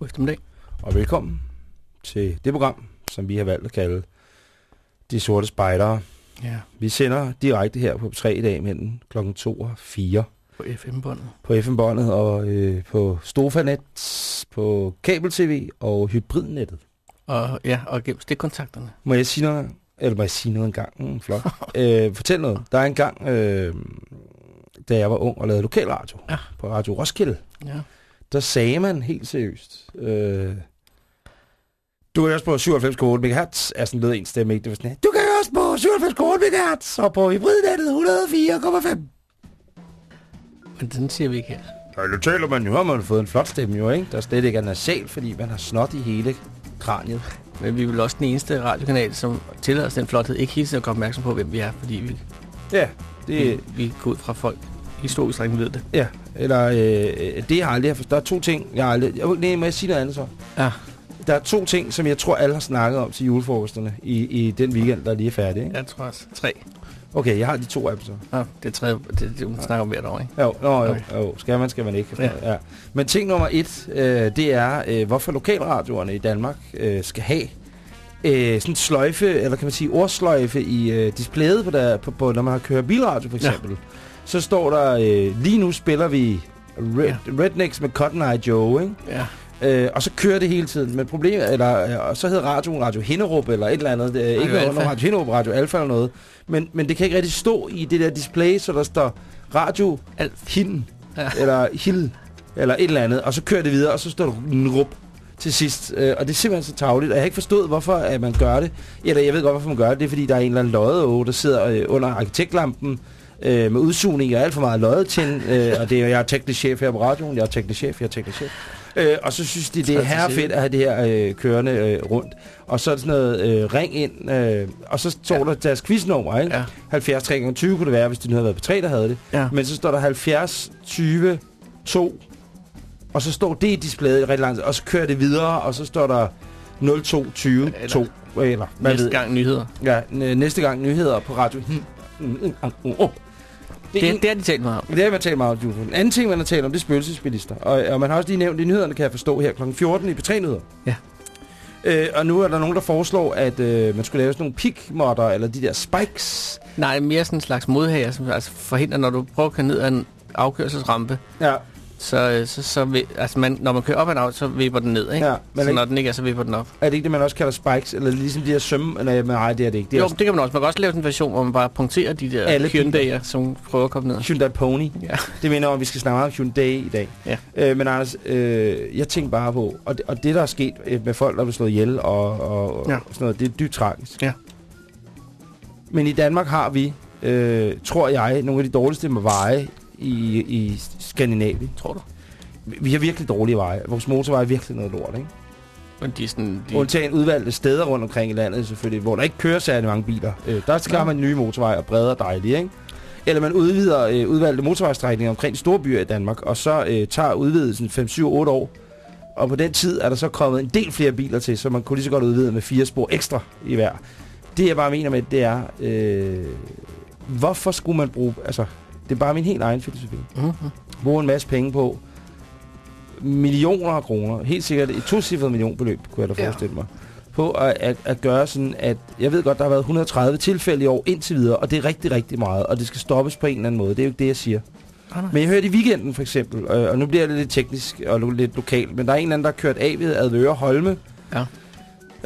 God eftermiddag. og velkommen til det program, som vi har valgt at kalde De Sorte Spejdere. Ja, Vi sender direkte her på 3 i dag mellem kl. 2 og 4 på FM-båndet. på FM-båndet og øh, på Stofanet, på kabel-tv og hybridnettet. Og, ja, og gennem stikkontakterne. Må jeg sige noget? Eller må jeg sige noget engang? Mm, flot. øh, fortæl noget. Der er en gang, øh, da jeg var ung og lavede lokalradio Ja. på Radio Roskilde, Ja. Der sagde man helt seriøst, øh, du kan også på 97,8 MHz, er sådan lød en stemme, ikke? Det var sådan, du kan også på 97,8 MHz, og på hybridnettet 104,5. Men den siger vi ikke her. Ja, nu taler man jo, har man fået en flot stemme jo, ikke? Der slet ikke er nasal, fordi man har snot i hele kraniet. Men vi er vel også den eneste radiokanal, som tillader os den flothed, ikke hele tiden at gøre opmærksom på, hvem vi er, fordi vi, Ja, det, vi, vi går ud fra folk. Historisk ved det. ja, eller øh, det har jeg aldrig forstået. Der er to ting, jeg har aldrig... Jeg, nej, må jeg sige noget andet så? Ja, Der er to ting, som jeg tror, alle har snakket om til julefrokosterne i, i den weekend, der lige er færdig, ikke? jeg tror også. Tre. Okay, jeg har de to dem så. Ja, det er tredje, det, det, det snakker om hvert år, ikke? Jo, jo, Okay. jo, skal man, skal man ikke. Ja. Ja. Men ting nummer et, øh, det er, øh, hvorfor lokalradioerne i Danmark øh, skal have øh, sådan en sløjfe, eller kan man sige ordsløjfe i øh, displayet, på der, på, på, når man har kørt bilradio for Ja. Så står der, øh, lige nu spiller vi Red, Ja. Rednecks med Cotton Eye Joe, ikke? Ja. Øh, og så kører det hele tiden. Men problemet, eller øh, og så hedder radioen Radio Hinderup, eller et eller andet. Det er ikke noget Alfa. Radio Hinderup, Radio Alfa eller noget. Men, men det kan ikke rigtig stå i det der display, så der står Radio Alt. Hinden, Ja. eller Hild, eller et eller andet. Og så kører det videre, og så står der Nrup til sidst. Øh, og det er simpelthen så tavligt. Og jeg har ikke forstået, hvorfor at man gør det. Eller jeg ved godt, hvorfor man gør det. Det er, fordi der er en eller anden loddeåge, der sidder øh, under arkitektlampen øh, med udsugning og alt for meget loddetin. Øh, og det er, jeg er teknisk chef her på radioen. Jeg er teknisk chef, jeg er teknisk chef. Øh, og så synes de, det er til her fedt at have det her øh, kørende øh, rundt. Og så er det sådan noget øh, ring ind, øh, og så står Ja. der deres quiznummer, ikke? Ja. 70 3 gange 20 kunne det være, hvis det nu havde været på 3, der havde det. Ja. Men så står der 70 20 2, og så står det i displayet rigtig lang tid, og så kører det videre, og så står der 02 20 2, eller Næste ved gang nyheder. Ja, næste gang nyheder på radio. Hmm. Mm, mm, mm, mm, oh. Det, Det, er en- det har de talt meget om. det har man talt meget om, Jufo. En anden ting, man har talt om, det er spøgelsesbilister. Og, og man har også lige nævnt, i nyhederne kan jeg forstå her kl. 14 i P3-nyheder. Ja. Øh, og nu er der nogen, der foreslår, at øh, man skulle lave sådan nogle peak-modder, eller de der spikes. Nej, mere sådan en slags modhager, som altså forhindrer, når du prøver at køre ned ad en afkørselsrampe, Ja, så, øh, så, så vil, altså man, når man kører op en auto, så vipper den ned, ikke? ja. Men så når den ikke er, så vipper den op. er det ikke det, man også kalder spikes? Eller ligesom de her sømme? Nej, nej, det er det ikke. Det er Jo, også det kan man også. Man kan også lave en version, hvor man bare punkterer de der Alle Hyundai'er, som prøver at komme ned. Hyundai Pony. Ja. Det mener om, at vi skal snakke meget om Hyundai i dag. Ja. Øh, men Anders, øh, jeg tænker bare på, og det, og det der er sket øh, med folk, der er slået ihjel og, og, Ja. og sådan noget, det er dybt tragisk. Ja. Men i Danmark har vi, øh, tror jeg, nogle af de dårligste med veje i, i Skandinavien. Tror du? Vi- har virkelig dårlige veje. Vores motorveje er virkelig noget lort, ikke? Men de er sådan... De, Undtagen udvalgte steder rundt omkring i landet selvfølgelig, hvor der ikke kører særlig mange biler. Øh, der skal Nå. man nye motorveje og brede og dejlige, ikke? Eller man udvider øh, udvalgte motorvejstrækninger omkring de store byer i Danmark, og så øh, tager udvidelsen 5, 7, 8 år. Og på den tid er der så kommet en del flere biler til, så man kunne lige så godt udvide med fire spor ekstra i hver. Det jeg bare mener med, det er, øh, hvorfor skulle man bruge, altså, det er bare min helt egen filosofi mm-hmm. bruge en masse penge på millioner af kroner, helt sikkert et tocifret millionbeløb, kunne jeg da Ja. forestille mig, på at, at, at gøre sådan, at jeg ved godt, der har været 130 tilfælde i år indtil videre, og det er rigtig, rigtig meget, og det skal stoppes på en eller anden måde. Det er jo ikke det, jeg siger. Ah, nej. Men jeg hørte i weekenden for eksempel, øh, og nu bliver det lidt teknisk og lidt lokalt, men der er en eller anden, der har kørt af ved Advøre Holme, Ja.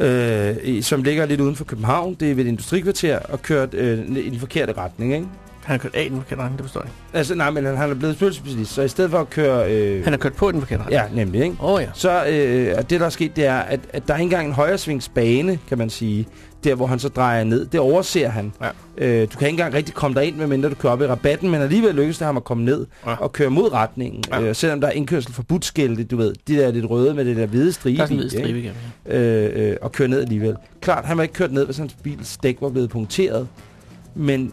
øh, som ligger lidt uden for København. Det er ved et industrikvarter og kørt øh, i den forkerte retning, ikke? Han har kørt af i den forkerte retning, det forstår jeg. ikke. Altså, nej, men han, han er blevet spøgelsesspecialist, så i stedet for at køre... Øh, Han har kørt på i den forkerte retning. Ja, nemlig, ikke? Åh oh, ja. Så øh, og det, der er sket, det er, at, at der er ikke engang en højresvingsbane, kan man sige, der hvor han så drejer ned. Det overser han. Ja. Øh, du kan ikke engang rigtig komme derind, medmindre du kører op i rabatten, men alligevel lykkes det ham at komme ned Ja. og køre mod retningen. Ja. Øh, selvom der er indkørsel forbudt skilte, du ved, de der lidt røde med det der hvide stribe, Der er sådan en i, hvid stribe igennem. ja. øh, øh, og køre ned alligevel. Klart, han var ikke kørt ned, hvis hans bils dæk var blevet punkteret, men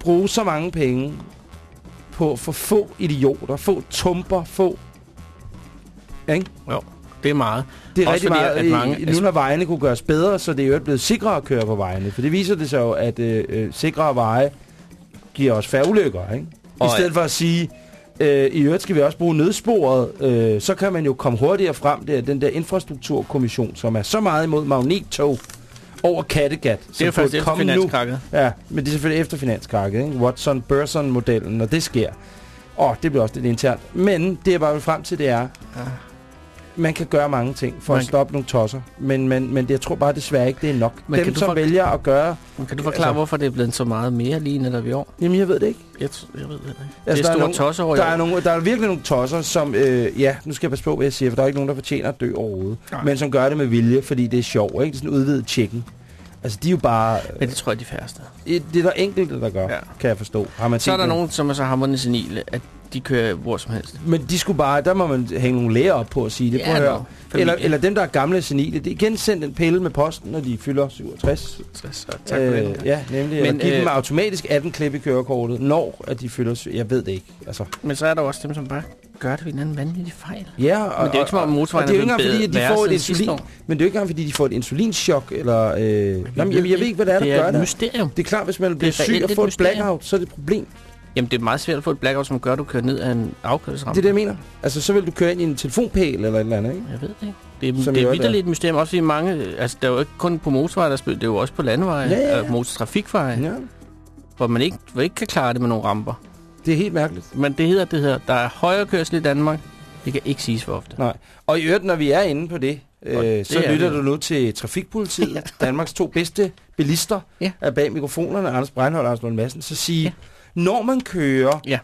bruge så mange penge på for få idioter, få tumper, få... Ikke? Jo, det er meget. Det er Også rigtig fordi, meget, at at mange- mange, nu når vejene kunne gøres bedre, så det er jo blevet sikrere at køre på vejene. For det viser det sig jo, at øh, øh, sikrere veje giver os færre ulykker, ikke? I Og- stedet for at sige, øh, i øvrigt skal vi også bruge nødsporet, øh, så kan man jo komme hurtigere frem. Det er den der infrastrukturkommission, som er så meget imod magnettog over Kattegat. Det er faktisk efter finanskrakket. Ja, men det er selvfølgelig efter finanskrakket, ikke? Watson-Burson-modellen, når det sker. Og det bliver også lidt internt. Men det jeg bare vil frem til, det er, Ja. Man kan gøre mange ting for Man at kan- stoppe nogle tosser. Men, men, men jeg tror bare desværre ikke, det er nok. Men kan Dem, du som for- vælger at gøre... Men Kan du forklare, Altså- hvorfor det er blevet så meget mere lige netop i år? Jamen, jeg ved det ikke. Jeg, jeg ved det ikke. Altså, det der er er store nogle- tosser over Der er, nogle, der er virkelig nogle tosser, som... Øh, ja, nu skal jeg passe på, hvad jeg siger, for der er ikke nogen, der fortjener at dø overhovedet. Nej. Men som gør det med vilje, fordi det er sjovt, ikke? Det er sådan en udvidet chicken. Altså, de er jo bare... Men det tror jeg, de færreste. Det er der enkelte, der gør, Ja. kan jeg forstå. Har man Så er der nogen, som er så hammerende senile, at de kører hvor som helst. Men de skulle bare... Der må man hænge nogle læger op på at sige det. Prøv at høre. Eller, eller dem, der er gamle senile. Det er igen sendt en pille med posten, når de fylder 67. Så, så, tak for det. Øh, ja, nemlig. Men, give øh, dem automatisk 18 klip i kørekortet, når at de fylder... Jeg ved det ikke. Altså, Men så er der også dem, som bare gør det ved en anden vanvittig fejl. ja, og, Men det er jo ikke som om og- motorvejen og det er jo ikke engang fordi, de får et insulin. Men det er jo ikke engang fordi, de får et insulinschok, eller... Øh, jamen, jeg, jeg, ved ikke, hvad det er, der det gør er et det. mysterium. Det er klart, hvis man bliver syg og får et blackout, så er det et problem. Jamen, det er meget svært at få et blackout, som gør, at du kører ned af en afkørselsramme. Det er det, jeg mener. Altså, så vil du køre ind i en telefonpæl eller et eller andet, ikke? Jeg ved det ikke. Det er, Som det er er. vildt et mysterium, også fordi mange... Altså, det er jo ikke kun på motorveje, der spiller, det er jo også på landeveje Ja, ja, ja. og motortrafikveje, Ja. hvor man ikke, hvor ikke kan klare det med nogle ramper. Det er helt mærkeligt. Men det hedder, det hedder, der er højere kørsel i Danmark. Det kan ikke siges for ofte. Nej. Og i øvrigt, når vi er inde på det, Og øh, det så er lytter vi du nu til Trafikpolitiet, ja. Danmarks to bedste bilister, Ja. er bag mikrofonerne, Anders Breinholt og Anders Lund Madsen, så sige, Ja. Når man kører Ja.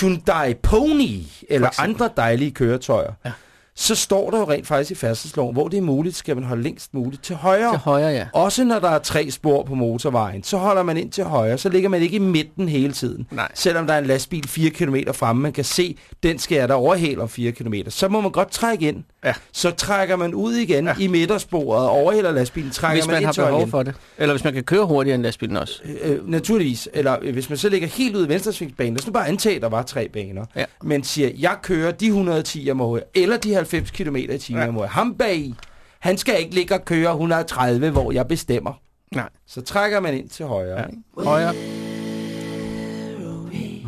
Hyundai Pony eller andre dejlige køretøjer, Ja. Så står der jo rent faktisk i færdselsloven, hvor det er muligt, skal man holde længst muligt til højre. Til højre, ja. Også når der er tre spor på motorvejen, så holder man ind til højre, så ligger man ikke i midten hele tiden. Nej. Selvom der er en lastbil 4 km fremme, man kan se, den skal jeg der overhale om 4 km. Så må man godt trække ind. Ja. Så trækker man ud igen Ja. i midtersporet og overhælder lastbilen, trækker Hvis man ind har behov igen. for det. Eller hvis man kan køre hurtigere end lastbilen også. Øh, naturligvis. Eller øh, hvis man så ligger helt ude i venstresvingsbanen, lad os nu bare antage, at der var tre baner. Ja. Men siger, jeg kører de 110, jeg må, eller de 90 km i timen, Ja. må. Ham bag, han skal ikke ligge og køre 130, hvor jeg bestemmer. Nej. Så trækker man ind til højre. Ja. Ikke? Højre.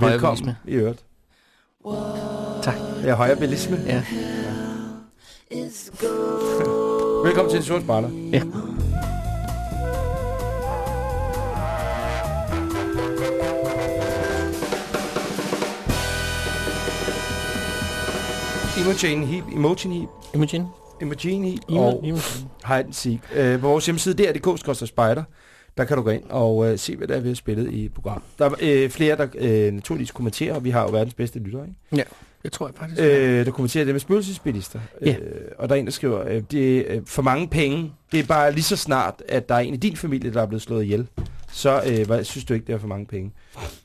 Velkommen i øvrigt. Tak. Ja, højre bilisme. Ja. Velkommen til sorte spejler. ja. Imogen Heap, Imogen Heap, Imogen. Imogen Heap Imo- og Imogen. Hide and Seek. Øh, på vores hjemmeside, dr.dk, spejder, der kan du gå ind og øh, se, hvad der er, vi har spillet i program. Der er øh, flere, der øh, naturligvis kommenterer, og vi har jo verdens bedste lyttere, ikke? Det tror jeg faktisk. Øh, der kommenterer det med spøgelsesbilister. Ja. Øh, og der er en, der skriver, øh, det er øh, for mange penge. Det er bare lige så snart, at der er en i din familie, der er blevet slået ihjel. Så øh, hvad, synes du ikke, det er for mange penge?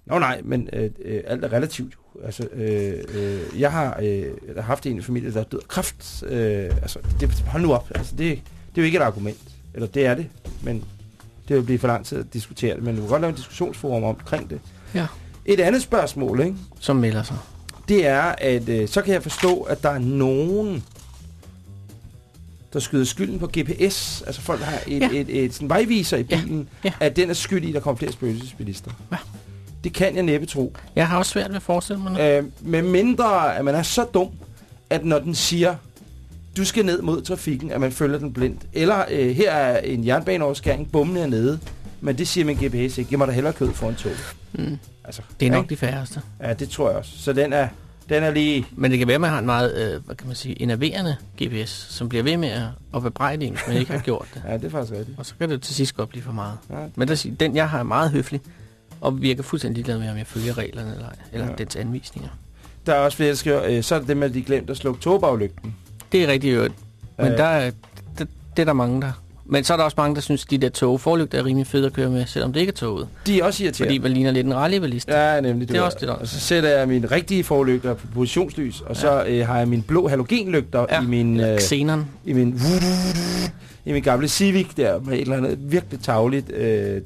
Nå nej, men øh, øh, alt er relativt. Altså, øh, øh, jeg har øh, haft en i familie, der er død af kræft. Øh, altså, det, hold nu op. Altså, det, det er jo ikke et argument. Eller det er det, men det vil blive for lang tid at diskutere det. Men du kan godt lave en diskussionsforum omkring det. Ja. Et andet spørgsmål, ikke? som melder sig. det er, at øh, så kan jeg forstå, at der er nogen, der skyder skylden på GPS. Altså folk har et, Ja. ja. et, et, et sådan vejviser i Ja. bilen, Ja. at den er skyld i, at der kommer flere spøgelsesbilister. Ja. Det kan jeg næppe tro. Jeg har også svært ved at forestille mig noget. Øh, med mindre, at man er så dum, at når den siger, du skal ned mod trafikken, at man følger den blindt. Eller øh, her er en jernbaneoverskæring, bommen er nede, men det siger min GPS ikke. Jeg må da hellere kød foran tog. Mm. Altså, Det er nok ikke? de færreste. Ja, det tror jeg også. Så den er Den er lige... Men det kan være, at man har en meget, øh, hvad kan man sige, enerverende GPS, som bliver ved med at, bebrejde en, hvis man ikke har gjort det. Ja, det er faktisk rigtigt. Og så kan det til sidst godt blive for meget. Ja. Men der, den, jeg har, er meget høflig, og virker fuldstændig ligeglad med, om jeg følger reglerne eller, eller Ja. ja. dens anvisninger. Der er også flere, der skriver, øh, så er det dem, at de glemte at slukke togbaglygten. Det er rigtig øvrigt. Men Øh. der, er- det, det er der mange, der... Men så er der også mange, der synes, at de der tog forlygter er rimelig fede at køre med, selvom det ikke er toget. De er også irriterende. Fordi man ligner lidt en rallybalist. Ja. Ja, nemlig. Det er der. også det, der er. Og så sætter jeg mine rigtige forlygter på positionslys, og så øh, har jeg mine blå halogenlygter Ja. i min... Øh, Xenon. i min, i min gamle Civic der, med et eller andet virkelig tavligt. Øh,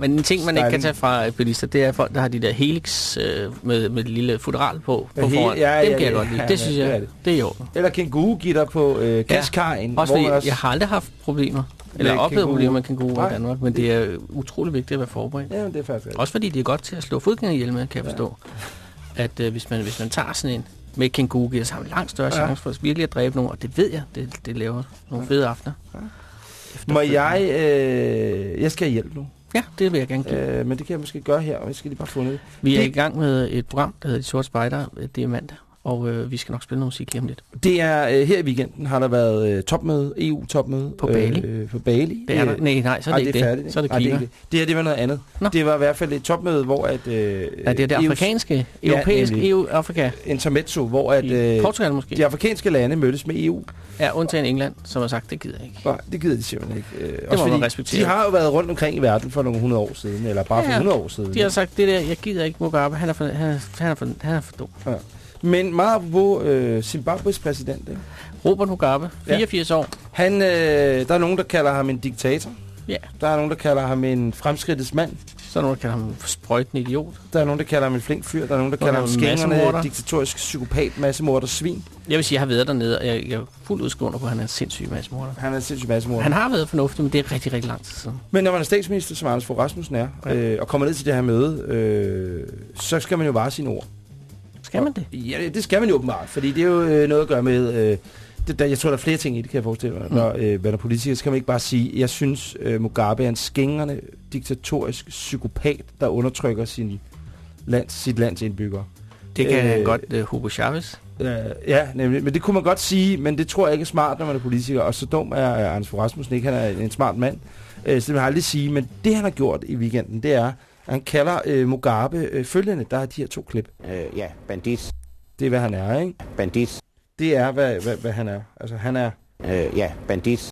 Men en ting, man ikke kan tage fra bilister, det er folk, der har de der helix øh, med, med det lille fodral på, på He- foran. ja, Dem ja, kan jeg ja, godt lide. ja, Det synes ja, det er jeg, det. det er i orden. eller kænguru-gitter på øh, gaskajen. Også hvor fordi, man jeg har aldrig haft problemer. Eller oplevet kænguru. problemer med kænguru Nej. i Danmark, men det er utrolig vigtigt at være forberedt. Ja, det er faktisk. Også fordi det er godt til at slå fodgængerhjelme, kan jeg forstå. At øh, hvis, man, hvis man tager sådan en med kænguru, så har man langt større Ja. chance for at virkelig at dræbe nogen, og det ved jeg, det, det laver nogle fede aftener. Må jeg... Øh, jeg skal have hjælp nu, Ja, det vil jeg gerne give. øh, men det kan jeg måske gøre her, og jeg skal lige bare få det. Vi er det- i gang med et program, der hedder De Sorte Spejder. Det er mandag, og øh, vi skal nok spille noget musik lige om lidt. Det er øh, her i weekenden har der været øh, topmøde, EU-topmøde. På Bali? Øh, på Bali. Det er der, Øh, nej, nej, så er ej, det ikke det. færdigt, Så er det Ej, det, er ikke det. det her, det var noget andet. Nå. Det var i hvert fald et topmøde, hvor at... Øh, Ja, det er det EU's afrikanske, europæiske, nemlig. EU-Afrika. Intermezzo, hvor at, øh, Portugal måske. de afrikanske lande mødtes med EU. Ja, undtagen England, som har sagt, det gider jeg ikke. Nej, det gider de simpelthen ikke. Øh, må også man fordi respektere. De har jo været rundt omkring i verden for nogle hundrede år siden, eller bare for Ja, 100 år siden. De har sagt, det der, jeg gider ikke Mugabe, han er for, han er, han er for, han er for dum. Men meget apropos øh, Zimbabwes præsident, ikke? Robert Mugabe, Ja. 84 år. Han, øh, der er nogen, der kalder ham en diktator. Ja. Der er nogen, der kalder ham en fremskridtets mand. Så er nogen, der kalder ham sprøjtende idiot. Der er nogen, der kalder ham en flink fyr. Der er nogen, der kalder ham er en skængerne, diktatorisk psykopat, massemorder, svin. Jeg vil sige, jeg har været dernede, og jeg, jeg er fuldt udskåret på, at han er en sindssyg massemorder. Han er en sindssyg massemorder. Han har været fornuftig, men det er rigtig, rigtig lang tid siden. Men når man er statsminister, som Anders Fogh Rasmussen er, Ja. øh, og kommer ned til det her møde, øh, så skal man jo vare sine ord. Skal man det? Ja, det skal man jo åbenbart, fordi det er jo øh, noget at gøre med... Øh, det, der, jeg tror, der er flere ting i det, kan jeg forestille mig. Mm. Når øh, man er politiker, så kan man ikke bare sige, jeg synes, øh, Mugabe er en skængerne, diktatorisk psykopat, der undertrykker sin lands, sit lands indbyggere. Det kan Øh, øh, godt uh, Hugo Chavez. Øh, ja, nemlig. Men det kunne man godt sige, men det tror jeg ikke er smart, når man er politiker. Og så dum er øh, Anders Rasmussen ikke. Han er en smart mand. Øh, så det vil jeg aldrig sige. Men det, han har gjort i weekenden, det er, han kalder øh, Mugabe øh, følgende. Der er de her to klip. Øh, ja, bandit, Det er, hvad han er, ikke? bandit, Det er, hvad, hvad, hvad han er. Altså, han er... øh, ja, bandit,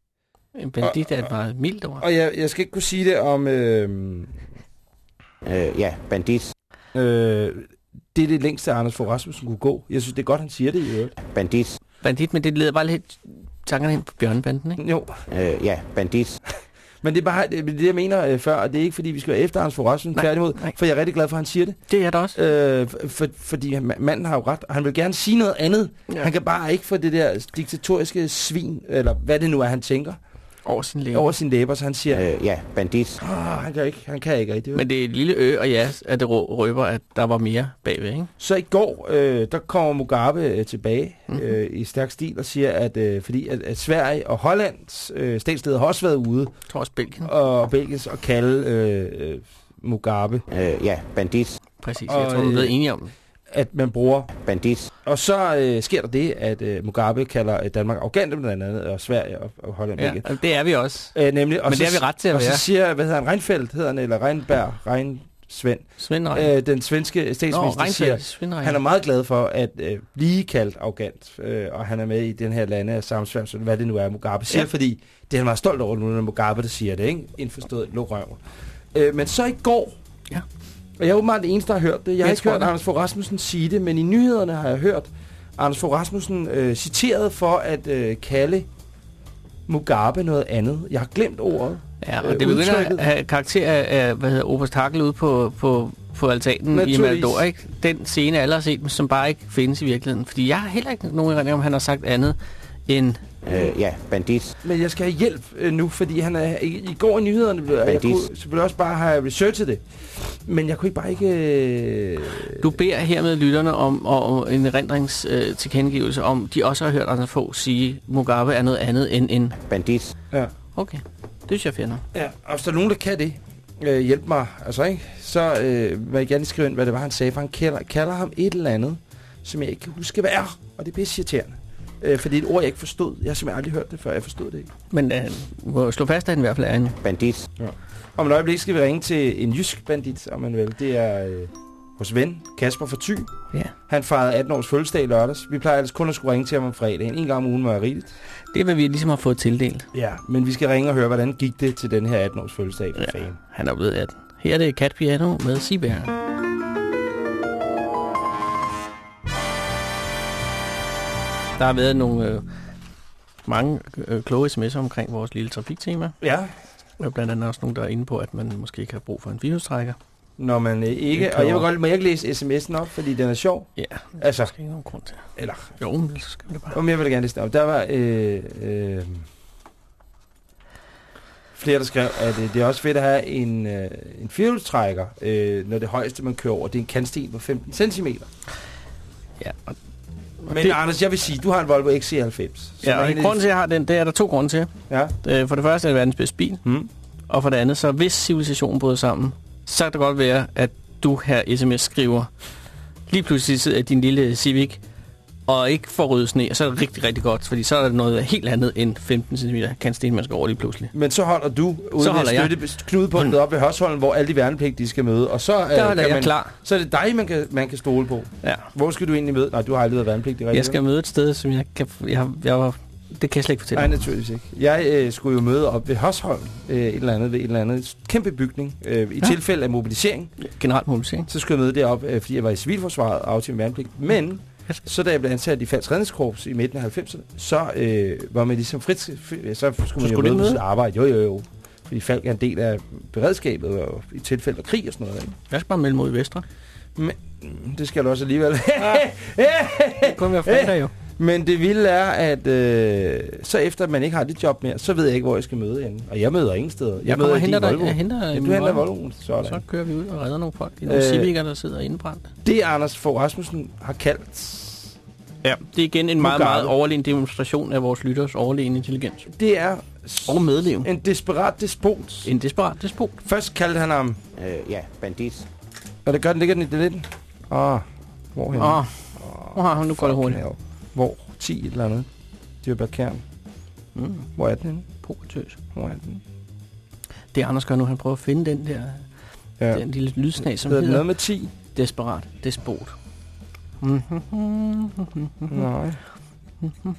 En bandit er et meget mildt ord. Og jeg, jeg skal ikke kunne sige det om... Øh, øh, ja, bandit, øh, det er det længste, Anders Fogh Rasmussen kunne gå. Jeg synes, det er godt, han siger det i øvrigt. bandit, Bandit, men det leder bare lidt tankerne hen på bjørnebanden, ikke? Jo, øh, ja, bandit, men det er bare det, er det jeg mener øh, før, og det er ikke, fordi vi skal være efter Anders Fogh Rasmussen. Tværtimod, for jeg er rigtig glad for, at han siger det. Det er der også. Øh, for, fordi manden har jo ret, og han vil gerne sige noget andet. Ja. Han kan bare ikke få det der diktatoriske svin, eller hvad det nu er, han tænker, Over sin læge. ja. over sine læber, så han siger, øh, ja, bandit, oh, han kan ikke, han kan ikke rigtig. Men det er et lille ø, og ja, at det røber, at der var mere bagved, ikke? Så i går, øh, der kommer Mugabe øh, tilbage Mhm. øh, i stærk stil og siger, at øh, fordi at, at Sverige og Hollands øh, statsleder har også været ude, Jeg tror også Belgien. og, og Belgiens og kalde øh, øh, Mugabe, øh, ja, bandit, Præcis. Og, Jeg tror, du er øh, enige om det. At man bruger bandit, Og så øh, sker der det, at øh, Mugabe kalder øh, Danmark arrogante blandt andet, og Sverige og, og Holland. Ja, og det er vi også. Øh, nemlig, og Men så, det har vi ret til at og være. så siger, hvad hedder han, Reinfeldt hedder han, eller Reinberg, Rein Svend, Svend Rein. øh, den svenske Nå, statsminister, siger, Reinfeldt. Svend han er meget glad for at øh, blive kaldt arrogant, øh, og han er med i den her lande af samsværelse, hvad det nu er, Mugabe siger, Ja. fordi det er han meget stolt over, nu når Mugabe, der siger det, ikke? Indforstået, luk røven. Øh, men så i går, Ja. Og jeg er åbenbart den eneste, der har hørt det. Jeg har Jeg ikke tror hørt det. Anders Fogh Rasmussen sige det, men i nyhederne har jeg hørt Anders Fogh Rasmussen øh, citeret for at øh, kalde Mugabe noget andet. Jeg har glemt ordet. Ja, og øh, det begynder at have karakter af, hvad hedder Oberst Hakel ude på, på, på altanen i. Matador, ikke? Den scene, alle har set, som bare ikke findes i virkeligheden. Fordi jeg har heller ikke nogen erindring om, han har sagt andet end... øh, ja, bandit, Men jeg skal have hjælp øh, nu, fordi han er, i, i går i nyhederne, jeg Bandit. kunne selvfølgelig også bare have researchet det. Men jeg kunne ikke bare ikke... Øh, Du beder hermed lytterne om og en erindrings øh, om, de også har hørt Anders Fogh sige, Mugabe er noget andet end en... bandit, ja. Okay, det synes jeg finder. ja, og hvis der er nogen, der kan det, øh, hjælp mig, altså ikke, så øh, vil jeg gerne skrive ind, hvad det var, han sagde, for han kalder, kalder ham et eller andet, som jeg ikke kan huske, hvad er. Og det er pisse irriterende. Øh, for det er et ord, jeg ikke forstod. Jeg har simpelthen aldrig hørt det før, jeg forstod det ikke. Men øh, må slå fast, at han i hvert fald er en... bandit, Om et øjeblik skal vi ringe til en jysk bandit, om man vil. Det er øh, vores ven, Kasper fra Thy. Ja. Han fejrede 18 års fødselsdag i lørdags. Vi plejer ellers kun at skulle ringe til ham om fredagen. En gang om ugen må være rigeligt. Det er, hvad vi ligesom har fået tildelt. Ja, men vi skal ringe og høre, hvordan gik det til den her 18 års fødselsdag for ja. Ja. fan. Han er blevet 18. Her er det Cat Piano med Sibær. Der har været nogle øh, mange øh, kloge sms'er omkring vores lille trafiktema. Ja, er blandt andet også nogen, der er inde på, at man måske ikke har brug for en virustrækker. når man øh, ikke... Og jeg vil godt... Må jeg ikke læse sms'en op, fordi den er sjov? Ja, Altså, der er ikke nogen grund til. eller... Jo, men så skal vi det bare. Om jeg vil gerne læse den op. Der var øh, øh, flere, der skrev, at øh, det er også fedt at have en, øh, en firehjulstrækker, øh, når det højeste, man kører over, det er en kantsten på 15 cm. Ja, og, Men det- Anders, jeg vil sige, du har en Volvo XC90. som ja, og grunden de- til, at jeg har den, det er der to grunde til. Ja. Øh, For det første er det verdens bedste bil, Hmm. og for det andet, så hvis civilisationen bryder sammen, så kan det godt være, at du her sms skriver, lige pludselig sidder din lille Civic, og ikke får ryddet sne, og så er det rigtig, rigtig godt, fordi så er det noget helt andet end 15 cm kantsten, man skal over lige pludselig. Men så holder du ude Så holder jeg. støtte knudepunktet op ved Hørsholm, hvor alle de værnepligtige skal møde. Og så, øh, kan jeg man, klar. så er det dig, man kan, man kan stole på. Ja. Hvor skal du egentlig møde? Nej, du har aldrig været værnepligtig rigtigt. Jeg skal møde et sted, som jeg kan... Jeg, jeg, var- det kan jeg slet ikke fortælle. Nej, naturligvis ikke. Jeg øh, skulle jo møde op ved Hørsholm, øh, et eller andet, ved et eller andet kæmpe bygning. Øh, I Ja. tilfælde af mobilisering, Generelt mobilisering. så skulle jeg møde derop, øh, fordi jeg var i civilforsvaret og aftjente værnepligt. Men, så da jeg blev ansat i Falsk Redningskorps i midten af 90'erne, så øh, var man ligesom frit, fri, så skulle man jo skulle på møde? sit arbejde. Jo, jo, jo. Fordi Falk er en del af beredskabet og i tilfælde af krig og sådan noget. Ikke? Jeg skal bare melde mod i Vestre. Men, mm, det skal du også alligevel. Det kunne være fredag jo. Men det vilde er, at øh, så efter at man ikke har det job mere, så ved jeg ikke, hvor jeg skal møde hende. Og jeg møder ingen steder. Jeg, Jeg møder henter din dig. Volvo. Jeg henter Ja, en du henter Volvo. Volvoen. Sådan. Så kører vi ud og redder nogle folk. Det er nogle Øh, øh, civikker, der sidder indbrændt. Det Anders Fogh Rasmussen har kaldt, Ja, det er igen en meget, meget overlegen demonstration af vores lytters overlegen intelligens. det er Og medlev. en desperat despot. En desperat despot. Først kaldte han ham, øh, ja, bandit, og det gør den, ligger den i det lidt. Ah, hvorhen? Åh, oh, nu går det hurtigt. Hell. Hvor? 10 et eller andet. Dyrbær Kern. Mm, Hvor er den henne? pokertøs. Hvor er den? Det Anders gør nu, han prøver at finde den der Ja. den lille lydsnag, som Hedder hedder noget med 10? desperat despot. Nej.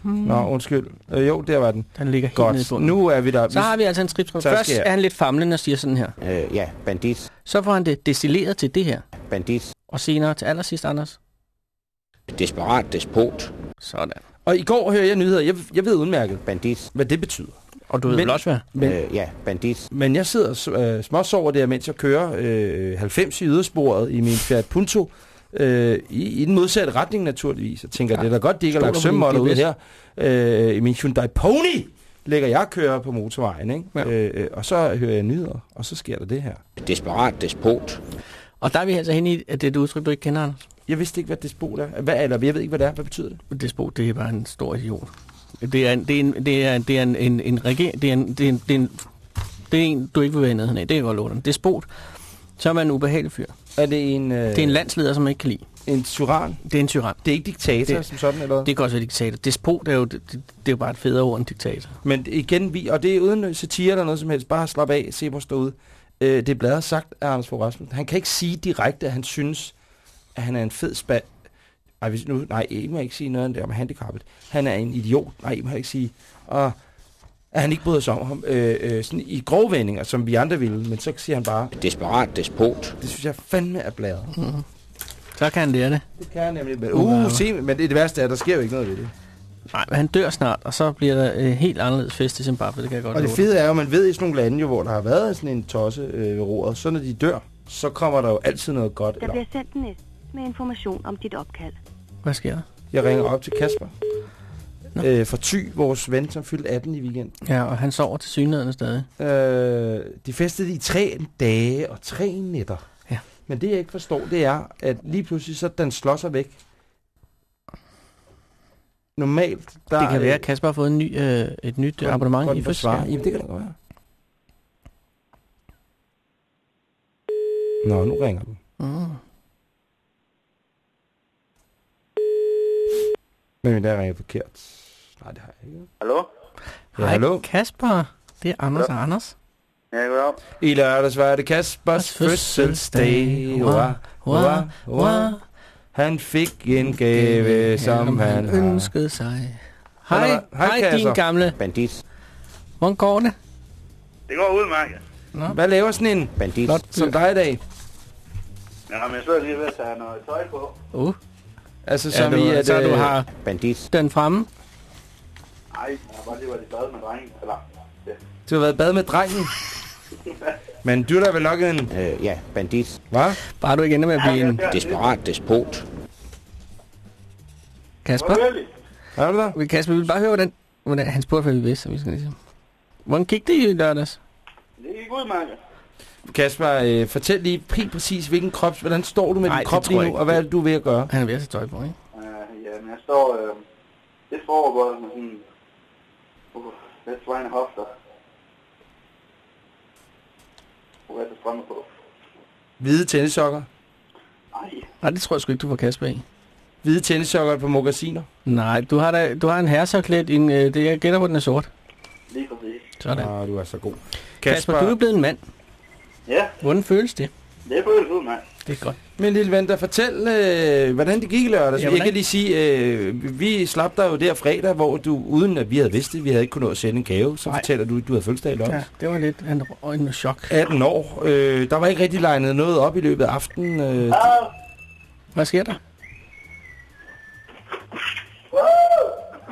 Nå, undskyld. Øh, jo, der var den. Den ligger helt nede Godt. Nu er vi der. Så har vi altså en. Så Først er han lidt famlende og siger sådan her. øh, ja, bandit, Så får han det destilleret til det her. bandit, Og senere til allersidst, Anders. desperat despot, Sådan. Og i går hører jeg nyheder. Jeg, jeg ved udmærket, bandit, hvad det betyder. Og du ved Men- vel også, hvad? Men, øh, ja, bandit, men jeg sidder øh, småsover der, mens jeg kører øh, 90 i ydersporet i min Fiat Punto. Øh, i, I den modsatte retning naturligvis. Jeg tænker, Ja. det er da godt, de ikke har lagt GPS. her. Øh, I min Hyundai Pony ligger jeg og kører på motorvejen. Ikke? Ja. Øh, øh, og så hører jeg nyheder, og så sker der det her. desperat despot, Og der er vi altså henne i, at det er et udtryk, du ikke kender, Anders. Jeg vidste ikke, hvad despot er. Hvad, eller jeg ved ikke, hvad det er. Hvad betyder det? Despot, det er bare en stor idiot. Det er en, det er en, det er, det er en, en, en regering, det er en, det er en, det er en, det er en, du ikke vil være i nærheden af. Det jeg godt dig. Despot, så er man en ubehagelig fyr. Er det en, øh, Det er en landsleder, som man ikke kan lide. en tyran? Det er en tyran. Det er ikke diktator Det- som sådan, eller? Det kan også være diktator. Despot er jo, det, det, det er jo bare et federe ord end diktator. Men igen, vi, og det er uden satire eller noget som helst, bare slap af, se hvor stå ud. Øh, det er bladet sagt af Anders Fogh Rasmussen. Han kan ikke sige direkte, at han synes, at han er en fed spand. Ej, hvis nu, nej, jeg må ikke sige noget om det om handicappet. Han er en idiot. Nej, jeg må ikke sige. Og at han ikke bryder sig om ham. Øh, øh, sådan i grove vendinger, som vi andre ville. Men så siger han bare, desperat despot, det synes jeg fandme er bladet. Så kan han lære det. Det kan jeg nemlig. Men, Uh, uh, se, men det, det værste er, at der sker jo ikke noget ved det. Nej, men han dør snart, og så bliver der øh, helt anderledes fest i Zimbabwe, det kan jeg godt Og det fede er jo, at man ved i sådan nogle lande, jo, hvor der har været sådan en tosse øh, ved roret, så når de dør, så kommer der jo altid noget godt. Der bliver sendt en med information om dit opkald. Hvad sker der? jeg ringer op til Kasper. Nå. Øh, fra Thy, vores ven, som fyldte 18 i weekend. Ja, og han sover til synligheden stadig. Øh, de festede i tre dage og tre nætter. Ja. Men det jeg ikke forstår, det er, at lige pludselig så den slår sig væk. Normalt, der det kan er- være, at Kasper har fået en ny, øh, et nyt Godt- abonnement godt i på svar. fødselsdag. Jamen, det kan da godt være. Nå, nu ringer den. Mm. Men der ringer forkert. Nej, det har jeg ikke. Hallo? Ja, Hej, hallo. Kasper. Det er Anders og Anders. Ja, goddag. I lørdags var det Kaspers fødselsdag. Hurra, hurra, hurra. Han fik en gave, som han har. ønskede sig. Hej, Hej, hej, din gamle. Bandit. Hvordan går det? Det går udmærket. Hvad laver sådan en Bandit. Flot som dig i dag? Ja, men jeg sidder lige ved at tage noget tøj på. Uh, Altså, ja, som du, i, at... så du øh, har Bandit. den fremme. Nej, jeg har bare lige været i bad med drengen. Eller, ja. Du har været i bad med drengen. Men du er da vel nok en... Øh, ja, bandit. Hvad? Bare du ikke ender med at blive en Desperat despot. Kasper. Er du der? Vi Kasper, vi vil bare høre, hvordan, hvordan han spurgte, hvad vi vidste, så vi skal ligesom. Hvordan gik det i lørdags? Det gik udmærket. Kasper, øh, fortæl lige helt præcis, hvilken krop... Hvordan står du med Ej, din krop lige nu, og hvad er det, du er ved at gøre? Han er ved at tage tøj på, ikke? Uh, ja, men jeg står øh, lidt foroverbøjet med sådan... Uh, lidt svejende hofter. Er det strømme på? Hvide tennissokker. Ej, Nej, det tror jeg sgu ikke, du får Kasper i. Hvide tennissokker på mogasiner. Nej, du har, da, du har en herresørklædt, en, øh, det jeg gætter på, den er sort. lige præcis. Sådan. Ah, du er så god. Kasper, du er blevet en mand. Ja, Hvordan føles det? Det føles udmærket. Det er godt. Min lille ven, der fortæl, øh, hvordan det gik i lørdags. Ja, jeg kan lige sige, øh, vi slap dig jo der fredag, hvor du, uden at vi havde vidst det, vi havde ikke kunnet nå at sende en gave, så Nej. fortæller du, at du havde fødselsdag i lørdags. Ja, det var lidt en, en chok. 18 år. Øh, der var ikke rigtig legnet noget op i løbet af aftenen. Øh, Hvad sker der?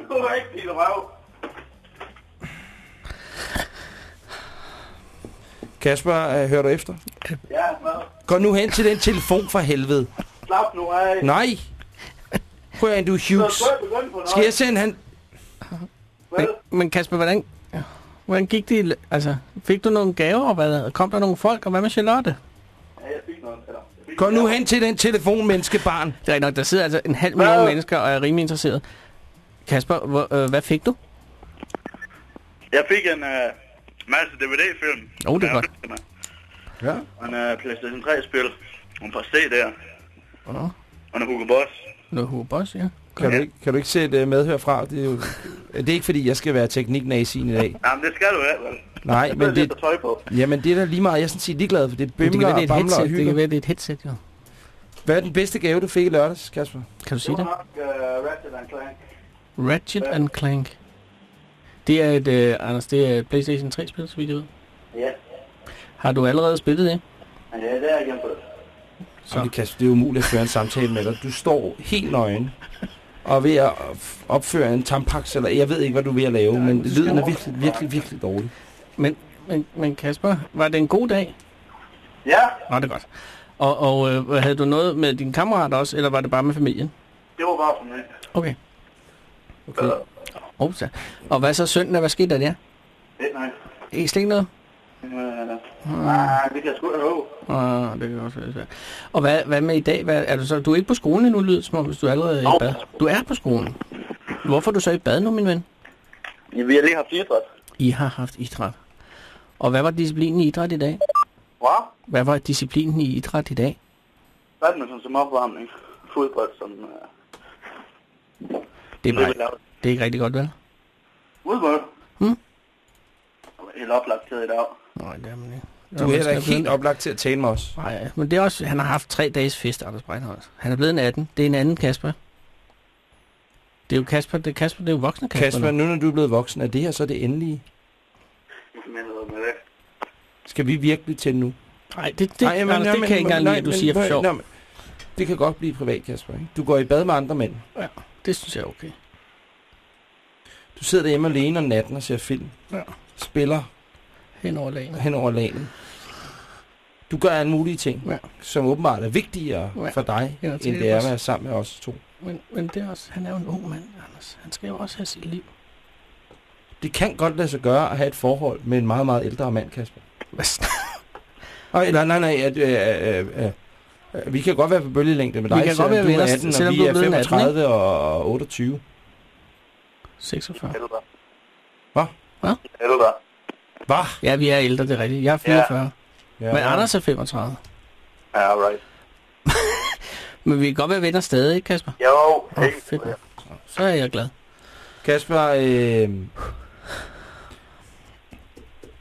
Du er ikke din røv. Kasper, øh, hører du efter? Ja, hvad? Gå nu hen til den telefon for helvede. Slap nu af. Nej! Prøv at du Så Hughes. skal jeg sende han... Men, men Kasper, hvordan, hvordan gik det? Altså, fik du nogle gaver, og hvad, kom der nogle folk, og hvad med Charlotte? Ja, jeg fik noget. Eller, Gå nu hen til den telefon, menneskebarn. Det er nok, der sidder altså en halv million mennesker og er rimelig interesseret. Kasper, hvor, øh, hvad fik du? Jeg fik en uh, masse DVD-film. Oh, det er Ja, godt. Ja. Og en uh, PlayStation 3-spil. Og et par CD'er. Nå, Og en Hugo Boss. noget Hugo Boss, ja. Kan du ikke, kan du ikke sætte øh, med herfra? Det er, jo, det er ikke fordi, jeg skal være tekniknazi i dag. Jamen, det skal du ikke, vel? Nej, men det, tøj på. jamen det er da lige meget. Jeg er sådan set ligeglad, for det Men det kan bimler være, det er et headset. Det kan være, det er et headset, jo. Hvad er den bedste gave, du fik i lørdags, Kasper? Kan du Det sige var det? nok uh, Ratchet and Clank. Ratchet and Clank. Det er et, øh, Anders, det er et PlayStation 3-spil, så vidt jeg ved. Ja. Har du allerede spillet det? Ja, det er jeg gennemført. Så. Det, Kasper, det er umuligt at føre en samtale med dig. Du står helt nøgen og ved at opføre en tampaks, eller jeg ved ikke, hvad du er ved at lave, men lyden er virkelig, virkelig, virkelig dårlig. Men, men, men Kasper, var det en god dag? Ja, Nå, det er godt. Og, og øh, havde du noget med din kammerat også, eller var det bare med familien? det var bare for mig. Okay. Okay. Så. Og hvad så søndag? Hvad skete der der? Det nej. Ikke slet ikke noget? Uh, nej, det kan jeg sgu da håbe. Ah, det kan også være svært. Og hvad, hvad med i dag? Hvad, er du, så, du er ikke på skolen endnu, lyder som om, hvis du er allerede er i bad. Du er på skolen. Hvorfor er du så i bad nu, min ven? Ja, vi har lige haft idræt. I har haft idræt. Og hvad var disciplinen i idræt i dag? Hvad? Hvad var disciplinen i idræt i dag? Badminton som opvarmning. Fodbold som... Uh, Det er, lavede. Det er ikke rigtig godt, vel? Fodbold. Hmm? Det var helt oplagt til i dag. Nej, det er man ikke. Du er heller ikke helt oplagt til at tale med os. Nej, men det er også, han har haft tre dages fest, Anders Breinholt. Han er blevet en 18. Det er en anden Kasper. Det er jo Kasper, det er, Kasper, det er jo voksne Kasper. Kasper, nu. når du er blevet voksen, er det her så det endelige? Med det. Skal vi virkelig til nu? Nej, det, det, Nej, jamen, Anders, det kan jeg ikke engang lide, at du siger for sjov. nej, men Det kan godt blive privat, Kasper. Ikke? Du går i bad med andre mænd. Det synes jeg er okay. Du sidder derhjemme alene om natten og ser film. Ja. Spiller Hen over lagen. hen over lagen. Du gør alle mulige ting, Ja. som åbenbart er vigtigere Ja. for dig, Ja, end det er at være sammen med os to. Men, men det er også, han er jo en ung mand, Anders. Han skal jo også have sit liv. Det kan godt lade sig gøre at have et forhold med en meget, meget ældre mand, Kasper. Hvad Nej, nej, nej, nej. At, øh, øh, øh, øh, vi kan godt være på bølgelængde med Vi dig, kan selvom godt være du er venner, 18, og vi er er blevet 18, 35 og 28. 46. Ældre. Hvad? Hvad? Ældre. Hvad? Ja, vi er ældre, det er rigtigt. Jeg er 44. Ja, Men Anders er 35. Ja, right. Men vi kan godt være venner stadig, ikke, Kasper? Jo, helt fedt. sikkert. så er jeg glad. Kasper, øh,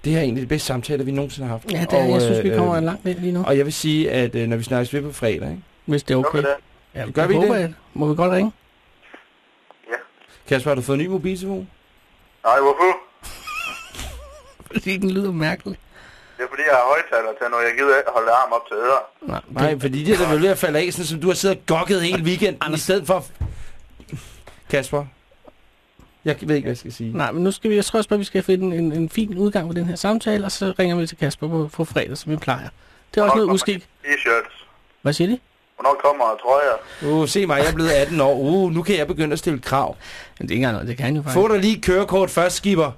det her er egentlig det bedste samtale, vi nogensinde har haft. Ja, det er, jeg synes, vi øh, kommer øh, langt ind lige nu. Og jeg vil sige, at øh, når vi snakkes ved på fredag, ikke? Hvis det er Okay. okay. det? Ja, Gør vi håber det? Jeg. Må vi godt ringe? Kasper, har du fået en ny mobiltelefon? Nej, hvorfor? Fordi den lyder mærkelig. Det er fordi, jeg har højtaler til, når jeg gider ikke holde arm op til ører. Nej, Nej, fordi det er da vel ved at falde af, sådan som du har siddet og gokket hele weekenden, i stedet for... Kasper, jeg ved ikke, hvad jeg skal sige. Nej, men nu skal vi, jeg tror også bare, vi skal finde en, en fin udgang på den her samtale, og så ringer vi til Kasper på, på fredag, som vi plejer. Det er også noget uskik. T-shirts. Hvad siger de? Hvornår kommer trøjer? Uh, se mig, jeg er blevet 18 år. Uh, nu kan jeg begynde at stille krav. Men det er ikke engang noget, det kan han jo faktisk. Få dig lige kørekort først, skipper.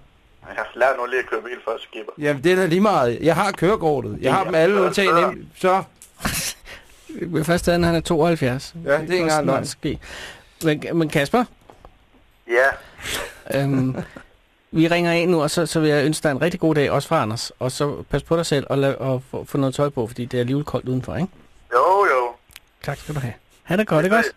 Jeg har lært nu lige at køre bil først, skipper. Jamen, det er da lige meget. Jeg har kørekortet. Jeg har dem alle undtagen nem. Så, Vi har først taget, han er 72. Ja, det er ikke engang løgn. Men, men Kasper, Ja, øhm, vi ringer ind nu, og så, så vil jeg ønske dig en rigtig god dag, også fra Anders. Og så pas på dig selv og, lad, og få, få noget tøj på, fordi det er alligevel koldt udenfor, ikke? jo jo. Tak skal du have. Ha' det godt, ikke også?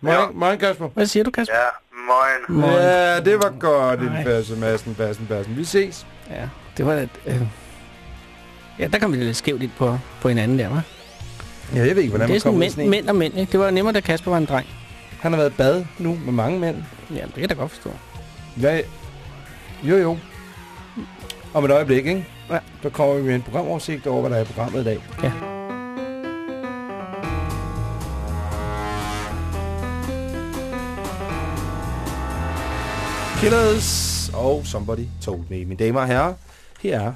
morgen, morgen Kasper. Hvad siger du, Kasper? Ja, moin. Morgen. Ja, det var godt, din Nej. passe, massen, passen, passen. Vi ses. Ja, det var et... Øh... Ja, der kom vi lidt skævt ind på, på hinanden der, hva'? Ja, jeg ved ikke, hvordan det er man kommer mænd, sådan en. mænd og mænd, ikke? Det var nemmere, da Kasper var en dreng. Han har været i bad nu med mange mænd. Ja, det kan jeg da godt forstå. Ja, jo jo. Om et øjeblik, ikke? Ja. Så kommer vi med en programoversigt over, hvad der er i programmet i dag. Ja. Killers og Somebody Told Me. Mine damer og herrer, her er,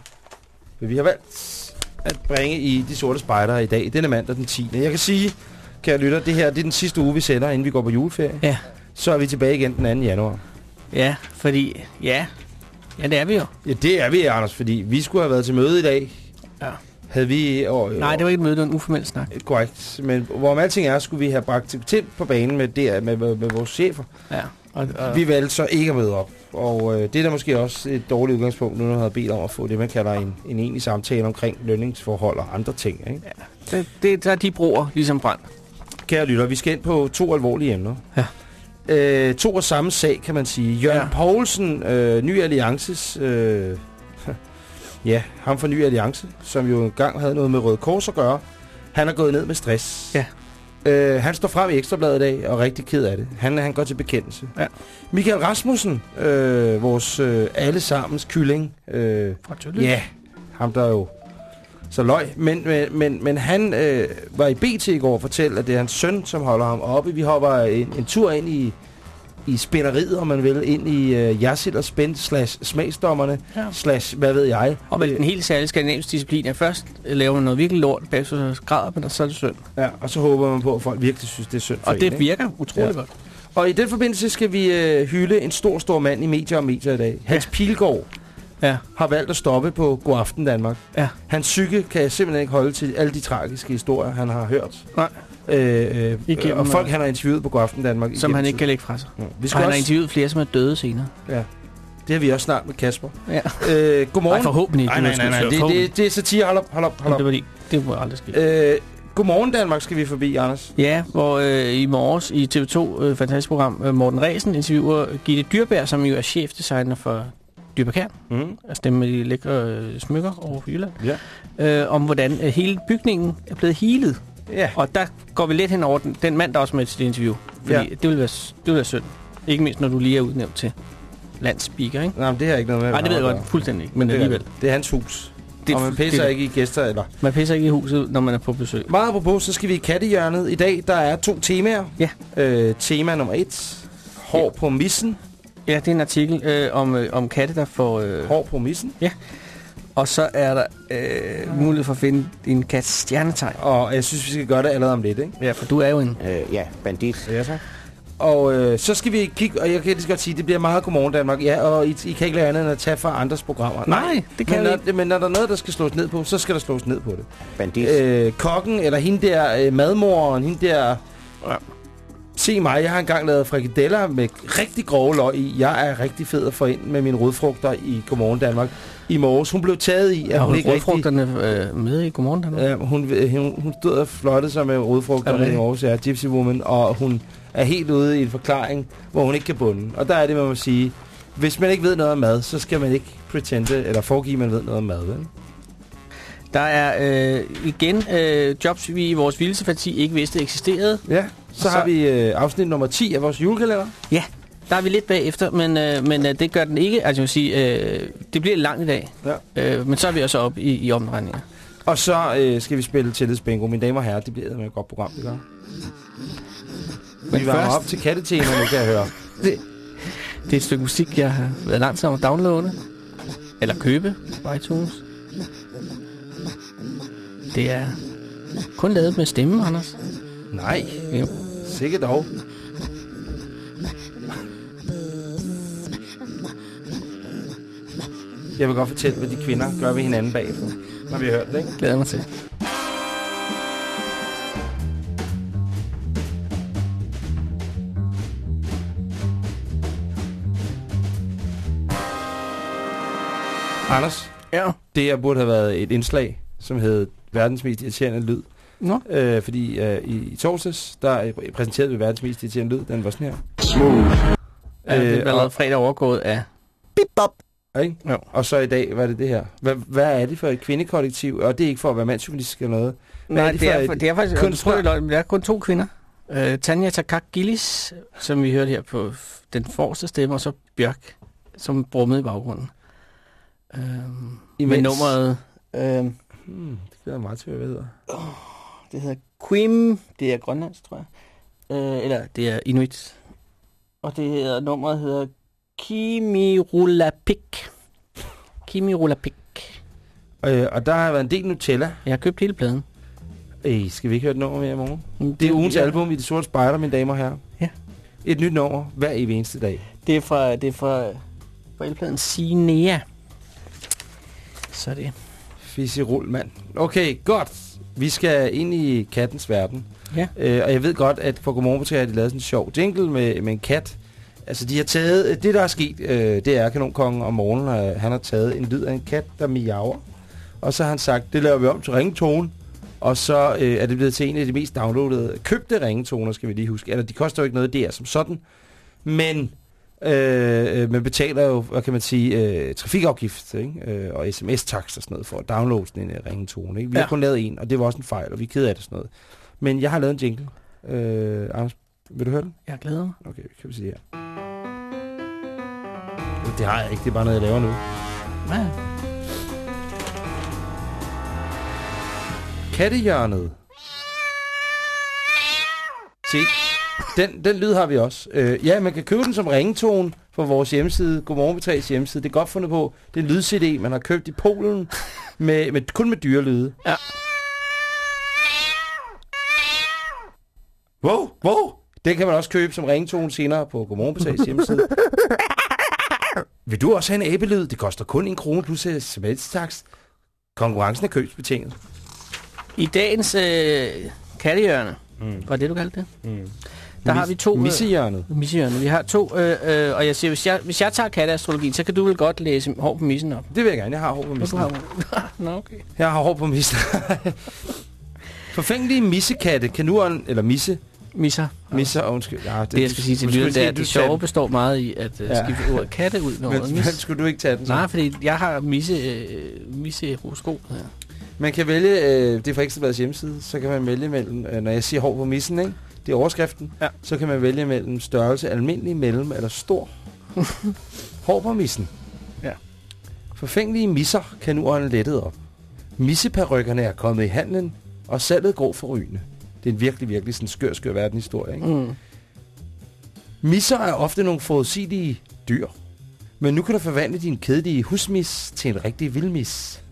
hvad vi har valgt at bringe i De Sorte Spejdere i dag. Denne mandag den 10. Jeg kan sige, kære lytter, det her det er den sidste uge, vi sender, inden vi går på juleferie. Ja. Så er vi tilbage igen den 2. januar. Ja, fordi... Ja, ja det er vi jo. Ja, det er vi, Anders, fordi vi skulle have været til møde i dag. Ja. Havde vi... Og, Nej, det var ikke et møde, det var en uformel snak. Korrekt. Men hvorom alting er, skulle vi have bragt til på banen med, det, med, med, med vores chefer. Ja. Og, og, Vi valgte så ikke at møde op. Og øh, det er da måske også et dårligt udgangspunkt, nu når jeg har bedt om at få det, man kalder en, en egentlig samtale omkring lønningsforhold og andre ting. Ikke? det, det, der er de broer ligesom brændt. Kære lytter, vi skal ind på to alvorlige emner. Ja. Øh, to af samme sag, kan man sige. Jørgen Ja. ja. Poulsen, øh, Ny Alliances... Øh, ja, ham fra Ny Alliance, som jo engang havde noget med Røde Kors at gøre. Han er gået ned med stress. Ja. Øh, han står frem i Ekstrabladet i dag og er rigtig ked af det. Han, han går til bekendelse. Ja. Michael Rasmussen, øh, vores øh, allesammens kylling. Øh, Fra Tølle. Ja, ham der jo så løg. Men, men, men, men han øh, var i BT i går og fortalte, at det er hans søn, som holder ham oppe. Vi hopper en, en tur ind i, i spænderiet, om man vil, ind i øh, Jersild og Spændt slash smagsdommerne Ja. slash, hvad ved jeg. Og med den helt særlige skandinaviske disciplin er først laver man noget virkelig lort, bagefter så græder man, og så er det synd. Ja, og så håber man på, at folk virkelig synes, det er synd for Og en, det ikke? virker utrolig Ja. godt. Og i den forbindelse skal vi øh, hylde en stor, stor mand i medier og medier i dag. Hans Pilgaard Ja. har valgt at stoppe på God Aften Danmark. Ja. Hans psyke kan simpelthen ikke holde til alle de tragiske historier, han har hørt. Nej. Øh, øh, Igennem, og folk, øh, han har interviewet på God Aften Danmark. Som han ikke kan lægge fra sig. Ja. Vi Og skal han har interviewet flere, som er døde senere. det har vi også snart med Kasper. Ja. Øh, godmorgen. Nej, forhåbentlig. Nej, nej, nej, nej. Det, det, det er satire. Hold op, hold op, hold det, op. var det, det må aldrig ske. Øh, godmorgen Danmark skal vi forbi, Anders. Ja, hvor øh, i morges i TV2, øh, fantastisk program, øh, Morten Ræsen interviewer Gitte Dyrbær, som jo er chefdesigner for Dyrbær Mm. altså dem med de lækre øh, smykker over Jylland, Ja. øh, om hvordan øh, hele bygningen er blevet healet. Ja. Og der går vi lidt hen over den, den mand, der også med til det interview. Fordi Ja. ja. det, vil være, det vil være synd. Ikke mindst, når du lige er udnævnt til landspeaker, ikke? Nej, men det har ikke noget med Nej, det ved jeg godt. Fuldstændig ikke. Men Det alligevel. det. Er hans hus. Det og man pisser det- ikke i gæster, eller... Man pisser ikke i huset, når man er på besøg. Meget apropos, så skal vi i kattehjørnet. I dag, der er to temaer. Ja. Øh, tema nummer et. Hår på missen. Ja, det er en artikel øh, om, øh, om katte, der får... Øh, Hår på missen. Og så er der øh, mulighed for at finde din kats stjernetegn. Og jeg synes, vi skal gøre det allerede om lidt, ikke? Ja, for du er jo en... Øh, ja, bandit. Ja, tak. Og øh, så skal vi kigge, og jeg kan lige så godt sige, det bliver meget Godmorgen Danmark. Ja, og I, I kan ikke lade andet end at tage fra andres programmer. Nej, det kan men, vi når, ikke. men når der er noget, der skal slås ned på, så skal der slås ned på det. Bandit. Øh, kokken, eller hende der øh, madmoren, hende der... Ja. Se mig, jeg har engang lavet frikadeller med rigtig grove løg i. Jeg er rigtig fed at få ind med mine rødfrugter i Godmorgen Danmark i morges. Hun blev taget i, at Er hun hun ikke rigtig... rødfrugterne øh, med i Godmorgen Danmark? Ja, hun, hun, hun stod og fløjtede sig med Er rødfrugterne det i morges, ja, Gypsy Woman, og hun er helt ude i en forklaring, hvor hun ikke kan bunde. Og der er det, man må sige, hvis man ikke ved noget om mad, så skal man ikke pretende eller foregive, at man ved noget om mad. Vel? Der er øh, igen øh, jobs, vi i vores vildeste ikke vidste eksisterede. Ja, så, så har vi øh, afsnit nummer 10 af vores julekalender. Ja, der er vi lidt bagefter, men, øh, men øh, det gør den ikke. Altså jeg vil sige, øh, det bliver langt i dag. Ja. Øh, men så er vi også op i, i omdrejninger. Og så øh, skal vi spille tillidsbingo. Mine damer og herrer, det bliver et godt program, det gør. Men vi først- op til kattetema, nu kan jeg høre. Det, det er et stykke musik, jeg har været langt om at downloade. Eller købe på iTunes. Det er kun lavet med stemme, Anders. Nej, Jo. sikkert dog. Jeg vil godt fortælle, hvad de kvinder gør ved hinanden bagefter, når vi har hørt det, ikke? Glæder mig til. Anders, Ja. det her burde have været et indslag, som hed verdens mest irriterende lyd. Nå. Øh, fordi øh, i, i torsdags, der øh, præsenterede vi verdens mest irriterende lyd. Den var sådan her. Ja, det Øh, er allerede fredag overgået af Bip Bop. Ikke? Jo. Og så i dag, hvad er det det her? Hvad, hvad er det for et kvindekollektiv? Og det er ikke for at være mandsjournalistisk eller noget. Hvad Nej, er det det, for er, for, det er faktisk kunstner? Løgn, men der er kun to kvinder. Uh, Tanja Takak Gillis, som vi hørte her på den forreste stemme, og så Bjørk, som brummede i baggrunden. Med Imens- nummeret, uh, Hmm, det glæder jeg meget til, hvad hedder. Det hedder Quim, det er grønlandsk, tror jeg. Uh, eller det er Inuit. Og det hedder, nummeret hedder Kimirulapik. Kimirulapik. Øh, og der har været en del Nutella. Jeg har købt hele pladen. Ej, skal vi ikke høre et nummer mere i morgen? Det, Det er ugens ja, album i Det Sorte Spejder, mine damer og herrer. Ja. Et nyt nummer hver evig eneste dag. Det er fra, det er fra, fra elpladen Sinea. Så er det. Fisse rul, mand. Okay, godt. Vi skal ind i kattens verden. Ja. Øh, og jeg ved godt, at på Godmorgen har de lavet sådan en sjov jingle med, med en kat. Altså, de har taget... Det, der er sket, øh, det er, Kanonkongen om morgenen, øh, han har taget en lyd af en kat, der miaver. Og så har han sagt, det laver vi om til ringetone. Og så øh, er det blevet til en af de mest downloadede købte ringetoner, skal vi lige huske. Eller de koster jo ikke noget der som sådan. Men øh, øh, man betaler jo, hvad kan man sige, øh, trafikafgift ikke? Øh, og sms-takst og sådan noget for at downloade sådan en øh, ringetone. Ikke? Vi. Ja. har kun lavet en, og det var også en fejl, og vi er ked af det sådan noget. Men jeg har lavet en jingle. Øh, Anders, vil du høre den? Jeg glæder mig. Okay, kan vi se her. Det har jeg ikke, det er bare noget, jeg laver nu. Ja. Kattehjørnet. Se, den, den lyd har vi også. Øh, ja, man kan købe den som ringetone på vores hjemmeside, Godmorgen Betræs hjemmeside. Det er godt fundet på. Det er en lyd-CD, man har købt i Polen, med, med, kun med dyrelyde. Ja. Wow, wow! Den kan man også købe som ringetone senere på Godmorgen Betræs hjemmeside. Vil du også have en abelyd? Det koster kun en krone plus sms-takst. Konkurrencen er købsbetinget. I dagens øh, kattehjørne, Mm. var det du kaldte det? Mm. Der har vi to... øh, Missehjørnet. Missehjørne. Vi har to, øh, øh, og jeg siger, hvis jeg, hvis jeg tager katteastrologien, så kan du vel godt læse hår på missen op. Det vil jeg gerne. Jeg har hår på missen. har Nå, okay. Jeg har hår på missen. Forfængelige missekatte, kanuren, eller misse, Misser. misser, oh, undskyld. Ja, Det, jeg skal sige til lytteren, det er, at det sagde sjove består meget i at uh, Ja. skifte ordet katte ud med ordet Men, men mis. skulle du ikke tage den så? Nej, fordi jeg har misse, øh, misse horoskop her. Man kan vælge, øh, det er fra Ekstrabladets hjemmeside, så kan man vælge mellem, øh, når jeg siger hår på missen, ikke? Det er overskriften, Ja. så kan man vælge mellem størrelse almindelig, mellem eller stor. hår på missen. Ja. Forfængelige misser kan nu ånde lettet op. Misseparykkerne er kommet i handlen, og salget går for rygende. Det er en virkelig, virkelig sådan skør, skør verdenshistorie. Ikke? Mm. Misser er ofte nogle forudsigelige dyr. Men nu kan du forvandle din kedelige husmis til en rigtig vildmis.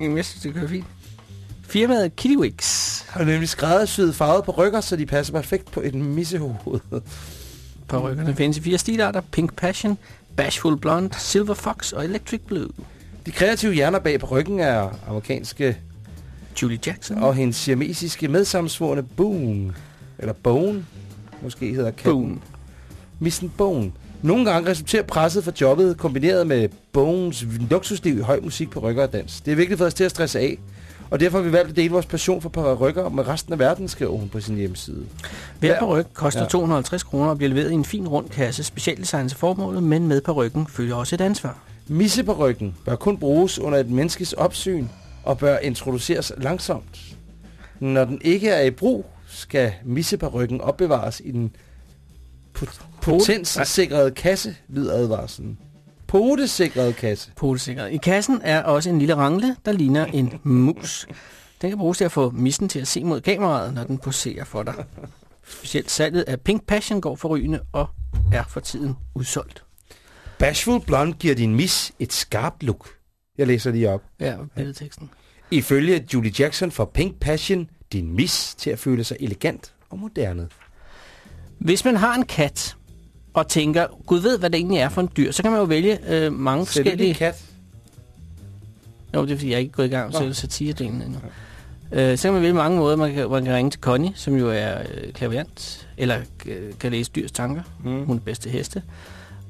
Jamen, jeg synes, det kører fint. Firmaet Kittywix Har nemlig skræddersyet farvet på rykker, så de passer perfekt på et missehoved. på ryggerne findes i fire stilarter. Pink Passion, Bashful Blonde, Silver Fox og Electric Blue. De kreative hjerner bag på ryggen er amerikanske Julie Jackson. og hendes siamesiske medsamsvorene Boone. Eller Bone. Måske hedder katten. Boone. Missen Bone. Nogle gange resulterer presset for jobbet kombineret med Bones luksusliv i høj musik på rykker og dans. Det er virkelig fået os til at stresse af. Og derfor har vi valgt at dele vores passion for parykker med resten af verden, skriver hun på sin hjemmeside. Hver Ja. paryk koster Ja. 250 kroner og bliver leveret i en fin rund kasse, specialdesignet til formålet, men med parykken følger også et ansvar. Misseparykken bør kun bruges under et menneskes opsyn og bør introduceres langsomt. Når den ikke er i brug, skal misseparykken opbevares i den pot- potenssikrede kasse, lyder advarslen. Potesikrede kasse. Polesikker. I kassen er også en lille rangle, der ligner en mus. Den kan bruges til at få missen til at se mod kameraet, når den poserer for dig. Specielt salget af Pink Passion går forrygende og er for tiden udsolgt. Bashful Blonde giver din mis et skarpt look. Jeg læser lige op. Ja, billedteksten. Ifølge Julie Jackson får Pink Passion din mis til at føle sig elegant og moderne. Hvis man har en kat og tænker, gud ved, hvad det egentlig er for en dyr, så kan man jo vælge øh, mange Sæt forskellige... kat. Jo, det er fordi, jeg er ikke gået i gang med selve satiredelen endnu. Øh, så kan man vælge mange måder. Man kan, man kan ringe til Connie, som jo er øh, klaviant, eller øh, kan læse dyrs tanker. Mm. Hun er bedste heste.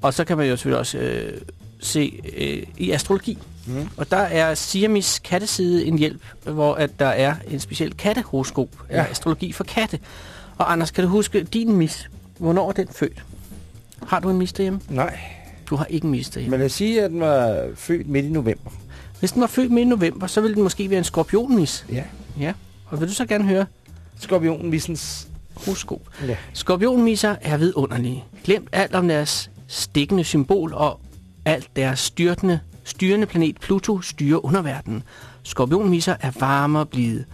Og så kan man jo selvfølgelig også øh, se øh, i astrologi. Mm. Og der er Siamis katteside en hjælp, hvor at der er en speciel kattehoroskop, ja. eller astrologi for katte. Og Anders, kan du huske din mis? Hvornår er den født? Har du en mis derhjemme? Nej, Du har ikke en mis derhjemme. men lad os sige, at den var født midt i november. Hvis den var født midt i november, så ville den måske være en skorpionmis. Ja. Ja. Og vil du så gerne høre Skorpionen missens... horoskop? Ja. Skorpionmisser er vidunderlige. Glemt alt om deres stikkende symbol og alt deres styrtende, styrende planet Pluto styrer underverdenen. Skorpionmisser er varme og blide.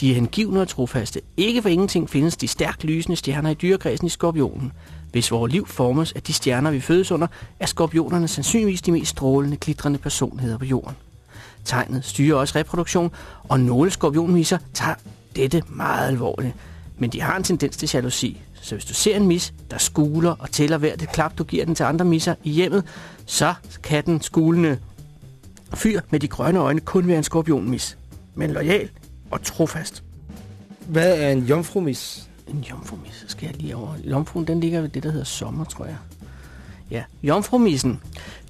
De er hengivne og trofaste. Ikke for ingenting findes de stærkt lysende stjerner i dyrekredsen i skorpionen. Hvis vores liv formes af de stjerner, vi fødes under, er skorpionerne sandsynligvis de mest strålende, glitrende personligheder på jorden. Tegnet styrer også reproduktion, og nogle skorpionmisser tager dette meget alvorligt. Men de har en tendens til jalousi. Så hvis du ser en mis, der skuler og tæller hvert det klap, du giver den til andre misser i hjemmet, så kan den skulende fyr med de grønne øjne kun være en skorpionmis. Men lojal og trofast. Hvad er en jomfrumis? En jomfrumis, så skal jeg lige over. Jomfruen, den ligger ved det, der hedder sommer, tror jeg. Ja, jomfrumissen.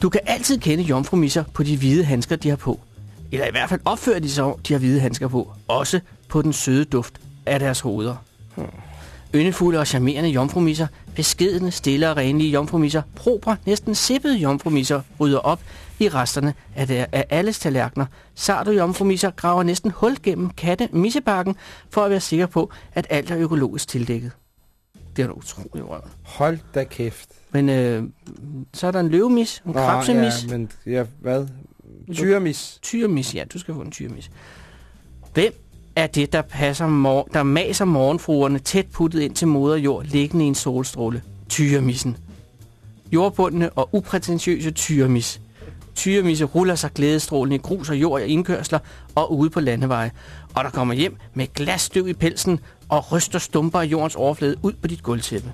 Du kan altid kende jomfrumisser på de hvide handsker, de har på. Eller i hvert fald opfører de sig, de har hvide handsker på. Også på den søde duft af deres hoveder. Hmm. Yndefulde og charmerende jomfrumisser, beskedende, stille og renlige jomfrumisser, proper, næsten sippede jomfrumisser rydder op i resterne af, der, af alles tallerkener. Sarte jomfrumisser graver næsten hul gennem katte missebakken for at være sikker på, at alt er økologisk tildækket. Det er da utroligt røv. Hold da kæft. Men øh, så er der en løvemis, en krabsemis, ja, men ja, hvad? Tyremis. tyremis. Ja, du skal få en tyremis. Hvem er det, der, passer mor- der maser morgenfruerne tæt puttet ind til moder jord, liggende i en solstråle? Tyremissen. Jordbundne og uprætentiøse tyremis. Tyremisse ruller sig glædestrålende i grus og jord i indkørsler og ude på landeveje. Og der kommer hjem med glasstøv i pelsen og ryster stumper af jordens overflade ud på dit gulvtæppe.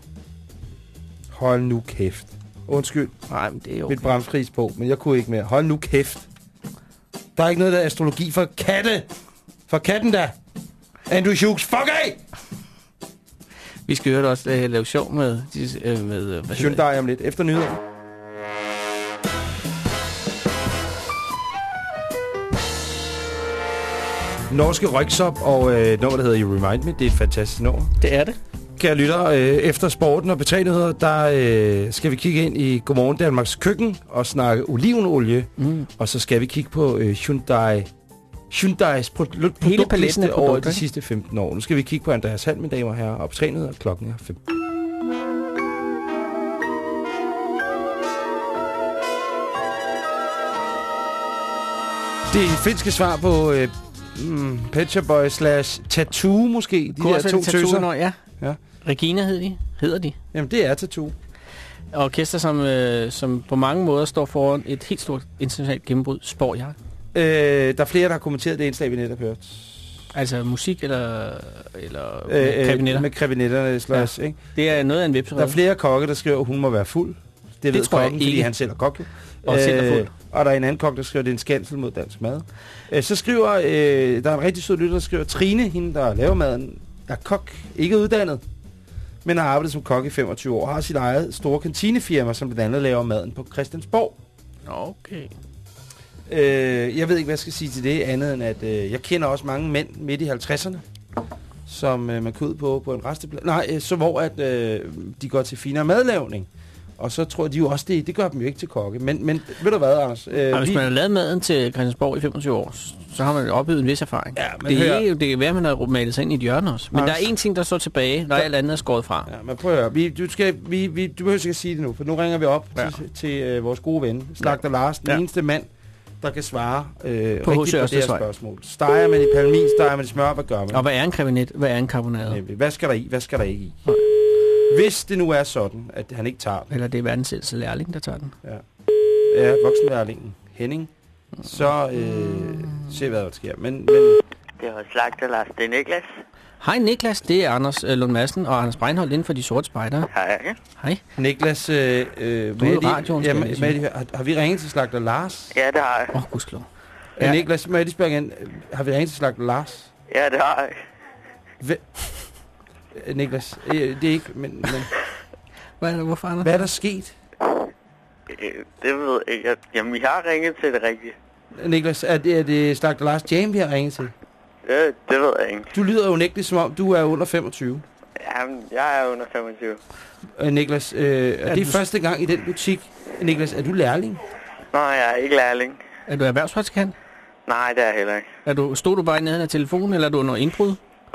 Hold nu kæft. Undskyld, Nej, men det er jo... mit bramfris på, men jeg kunne ikke mere. Hold nu kæft. Der er ikke noget, der er astrologi for katte. For katten da. Andrew Hughes, fuck af! Vi skal høre også uh, lave sjov med... øh, med øh, hvad hedder det? Hyundai om lidt. Efter nyheder. Norske Røgsop og øh, nummer, der hedder You Remind Me. Det er et fantastisk nummer. Det er det. Kære lytter, øh, efter sporten og betrænyheder, der øh, skal vi kigge ind i Godmorgen Danmarks køkken og snakke olivenolie. Mm. Og så skal vi kigge på øh, Hyundai, Hyundais pro- produktliste over produkter, de sidste 15 år. Nu skal vi kigge på Andreas Hall, mine damer og herrer, og betrænyheder. Klokken er 5. Det finske svar på øh, mm, Pet Shop Boy slash Tattoo måske. De der to tøser. Når, ja. Ja. Regina hed de. hedder de. Jamen, det er Tattoo. Orkester, som, øh, som på mange måder står foran et helt stort internationalt gennembrud, spår jeg. Øh, der er flere, der har kommenteret det indslag, vi netop hørte. Altså musik eller, eller Øh, øh, øh, kabinetter. Med kabinetterne slash, ja. ikke? Det er noget af en Der webserie. er flere kokke, der skriver, at hun må være fuld. Det, det ved tror jeg kokken, fordi ikke. han selv er kok. Og fuld. og der er en anden kok, der skriver, det er en skændsel mod dansk mad. Øh, så skriver, øh, der er en rigtig sød lytter, der skriver, Trine, hende der laver maden, er kok, ikke uddannet, men har arbejdet som kok i 25 år, har sit eget store kantinefirma, som blandt andet laver maden på Christiansborg. Okay. Øh, jeg ved ikke, hvad jeg skal sige til det, andet end at øh, jeg kender også mange mænd midt i 50'erne, som øh, man kan ud på på en resteplads. Nej, øh, så hvor at øh, de går til finere madlavning. Og så tror de jo også, det, det gør dem jo ikke til kokke. Men, men ved du hvad, Anders? Øh, hvis man har lavet maden til Christiansborg i 25 år, så har man opbygget en vis erfaring. Ja, men det, hør- er jo, det kan være, at man har malet sig ind i et hjørne også. Men Anders- der er én ting, der står tilbage, når alt andet er skåret fra. Ja, men prøv at høre. Vi, du, skal, vi, vi, du behøver ikke at sige det nu, for nu ringer vi op Ja. til, til øh, vores gode ven, Slagter ja. Lars, den Ja. eneste mand, der kan svare øh, På rigtigt på det her spørgsmål. Steger man i palmin, steger man i smør, hvad gør man? Og hvad er en krevinet? Hvad er en karbonade? Hvad skal der i, hvad skal der ikke i? Hvis det nu er sådan, at han ikke tager den, Eller det er verdens ældste lærling, der tager den. ja, voksenlærlingen Henning, så øh, se hvad der sker. Men, men Det var slagter Lars. Det er Niklas. Hej Niklas, det er Anders øh, Lund Madsen og Anders Breinholt inden for de sorte spejdere. Hej. Hej. Niklas, øh, øh, Du er radioen, ja, lige høre, har, har vi ringet til Slagter Lars? Ja, det har jeg. Åh, oh, gudskelov. Ja. Ja. Niklas, må jeg lige spørge igen, har vi ringet til Slagter Lars? Ja, det har jeg. Øh, Niklas, øh, det er ikke, men, men Hvad er det, hvorfor Anders? hvad er der sket? Øh, Det ved jeg ikke. Jeg- Jamen, vi har ringet til det rigtige. Niklas, er det, er det Slagter Lars Jam, vi har ringet til? Ja, det ved jeg ikke. Du lyder jo nægteligt, som om du er under 25. Jamen, jeg er under 25. Øh, Niklas, øh, er det du- første gang i den butik? Niklas, er du lærling? Nej, jeg er ikke lærling. Er du erhvervspraktikant? Nej, det er jeg heller ikke. Er du, stod du bare i nærheden af telefonen, eller er du under indbrud?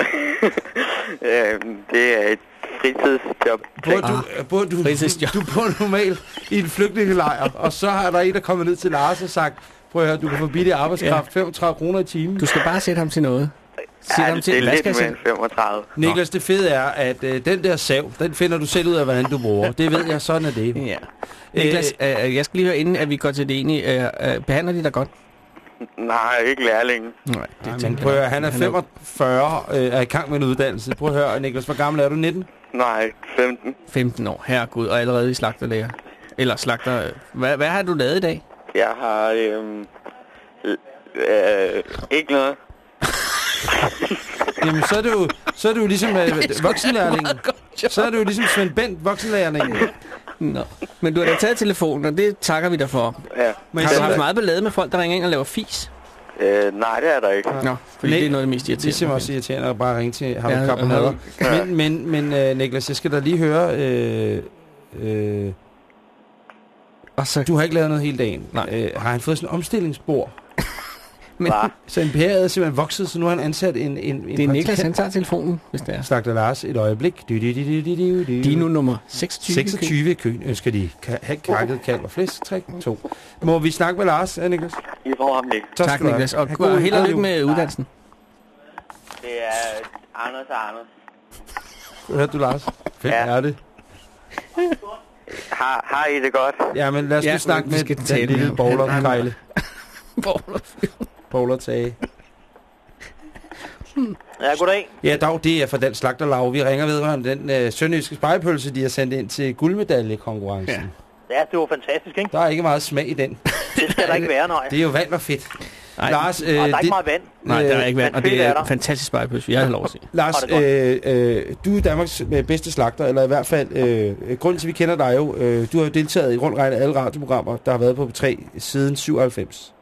Øh, det er et fritidsjob. Bor du, ah, bor du, Fritidsjob. du bor normalt i en flygtningelejr, og så er der en, der kommer ned til Lars og sagt, prøv at høre, du kan få billig arbejdskraft, 35 kroner i timen. Du skal bare sætte ham til noget. Sig Ja, ham det til, er hvad skal lidt jeg mere sige? end 35. Niklas, det fede er, at øh, den der sav, den finder du selv ud af, hvordan du bruger. Det ved jeg, sådan er det. Ja. Niklas, øh, jeg skal lige høre, inden at vi går til det enige, øh, øh, behandler de dig godt? Nej, ikke lærling. Nej, det men tænker prøv at høre, jeg. han er 45, øh, er i gang med en uddannelse. Prøv at høre, Niklas, hvor gammel er du? 19? Nej, 15. 15 år, herregud, og allerede i slagterlæger. Eller slagter... øh, Hvad, hvad har du lavet i dag? Jeg har, øhm, øh, ikke noget. Jamen, så er jo, så er jo ligesom øh, voksenlærlingen. Så er jo ligesom Svend Bent, voksenlærlingen. Nå. Men du har da taget telefonen, og det takker vi dig for. Ja. Men Har du haft meget ballade med folk, der ringer ind og laver fis? Øh, nej, det er der ikke. Nå, fordi Nej, det er noget af det mest Det er irriterende. simpelthen også irriterende at bare ringe til ham Ja, karbonader. ja. Men, men, men uh, Niklas, jeg skal da lige høre... Øh, øh, Og så, du har ikke lavet noget hele dagen. Nej. Øh, har han fået sådan en omstillingsbord? Men? Så en PR er simpelthen vokset, så nu har han ansat en, en, en det er Niklas, han tager telefonen, hvis det er. Slagter Lars et øjeblik. Du, du, du, du, du, du, du. Dino nummer 26. 26 i køen ønsker de ka- have kakket kalv og flæsk. 3, 2. Må vi snakke med Lars, ja, Niklas? I får ham ikke. Tak, have. Niklas. Og god, held og lykke med uddannelsen. Det er Anders og Anders. Hørte du, Lars? Hvem Ja. er det? Har, har I det godt? Ja, men lad os Ja, snakke med skal den lille ham. bowler, Han- Kejle. Bowler Tage. Ja, goddag. Ja, dog, det er fra den slagterlav. Vi ringer vedrørende den øh, sønderjyske spejepølse, de har sendt ind til guldmedaljekonkurrencen. Ja. Ja, det var fantastisk, ikke? Der er ikke meget smag i den. Det skal der ikke være, nej. Det er jo vand og fedt. Nej, Lars, øh, Og der er det, ikke meget vand. Nej, der er ikke vand, og det er er fantastisk spejepøs. Jeg har lov at se. Lars det øh, øh, du er Danmarks øh, bedste slagter, eller i hvert fald, øh, grunden til, at vi kender dig jo, øh, du har jo deltaget i rundt regnet alle radioprogrammer, der har været på P3 siden 97.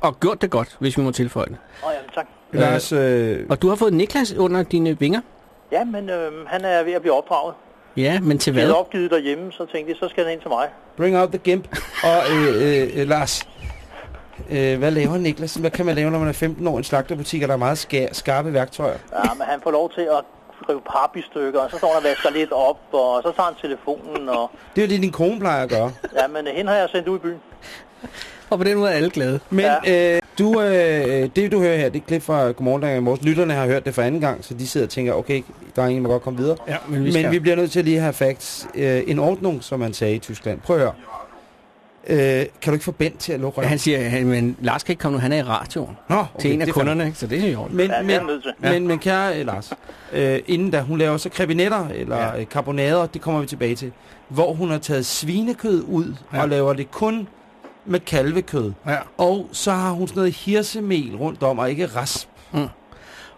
Og gjort det godt, hvis vi må tilføje det. Åh, oh, jamen, tak. Øh, Lars, øh, Og du har fået Niklas under dine vinger. Ja, men øh, han er ved at blive opdraget. Ja, men til Jeg hvad? er opgivet derhjemme, så tænkte jeg, så skal han ind til mig. bring out the gimp. Og øh, øh, øh, Lars, øh, hvad laver Niklas? Hvad kan man lave, når man er 15 år i en slagterbutik, og der er meget skær, skarpe værktøjer? Ja, men han får lov til at rive pap i stykker, og så står han og vasker lidt op, og så tager han telefonen, og Det er jo det, din kone plejer at gøre. ja, men øh, hende har jeg sendt ud i byen. Og på den måde er alle glade. Men øh, du, øh, det du hører her, det er et klip fra Godmorgen Danmark i morges. Lytterne har hørt det for anden gang, så de sidder og tænker, okay, der er ingen, der godt komme videre. Ja, men vi Men vi bliver nødt til at lige have facts. Øh, en ordning, som man sagde i Tyskland. Prøv at høre. Øh, kan du ikke få Bent til at lukke Ja, røven? han siger, han, men Lars kan ikke komme nu, han er i radioen. Nå, Okay, til en af det er kunderne, ikke? så det er jo Men, Ja, men, til. men, men kære øh, Lars, øh, inden da hun laver så krebinetter eller Ja. ja. karbonader, det kommer vi tilbage til, hvor hun har taget svinekød ud Ja. ja. og laver det kun med kalvekød. Ja. Og så har hun sådan noget hirsemel rundt om, og ikke rasp.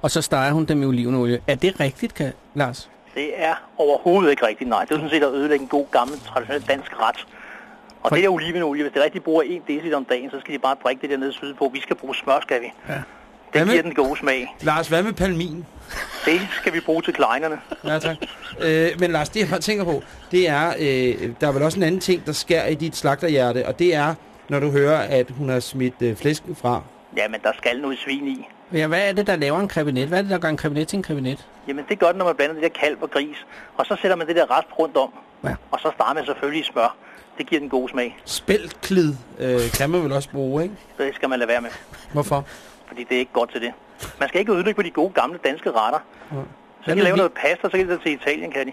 Og så steger hun dem i olivenolie. Er det rigtigt, kan, Lars? Det er overhovedet ikke rigtigt, nej. Det er sådan set at ødelægge en god, gammel, traditionel dansk ret. Og det der olivenolie, hvis det rigtig bruger 1 dl om dagen, så skal de bare drikke det der nede sydpå. Vi skal bruge smør, skal vi. Ja. Det Hvad med- giver den gode smag. Lars, hvad med palmin? Det skal vi bruge til kleinerne. Ja, tak. Øh, men Lars, det jeg bare tænker på, det er, øh, der er vel også en anden ting, der sker i dit slagterhjerte, og det er, når du hører, at hun har smidt øh, flæsken fra. Jamen, der skal noget svin i. Ja, hvad er det, der laver en krebinet? Hvad er det, der gør en krebinet til en krebinet? Jamen, det gør det, når man blander det der kalv og gris. Og så sætter man det der rest rundt om. Ja. Og så starter man selvfølgelig i smør. Det giver den gode smag. Spæltklid øh, kan man vel også bruge, ikke? Det skal man lade være med, Hvorfor? fordi det er ikke godt til det. Man skal ikke ødelægge på de gode gamle danske retter. Så Hvad kan de lave vi- noget pasta, så kan de til Italien, kan de.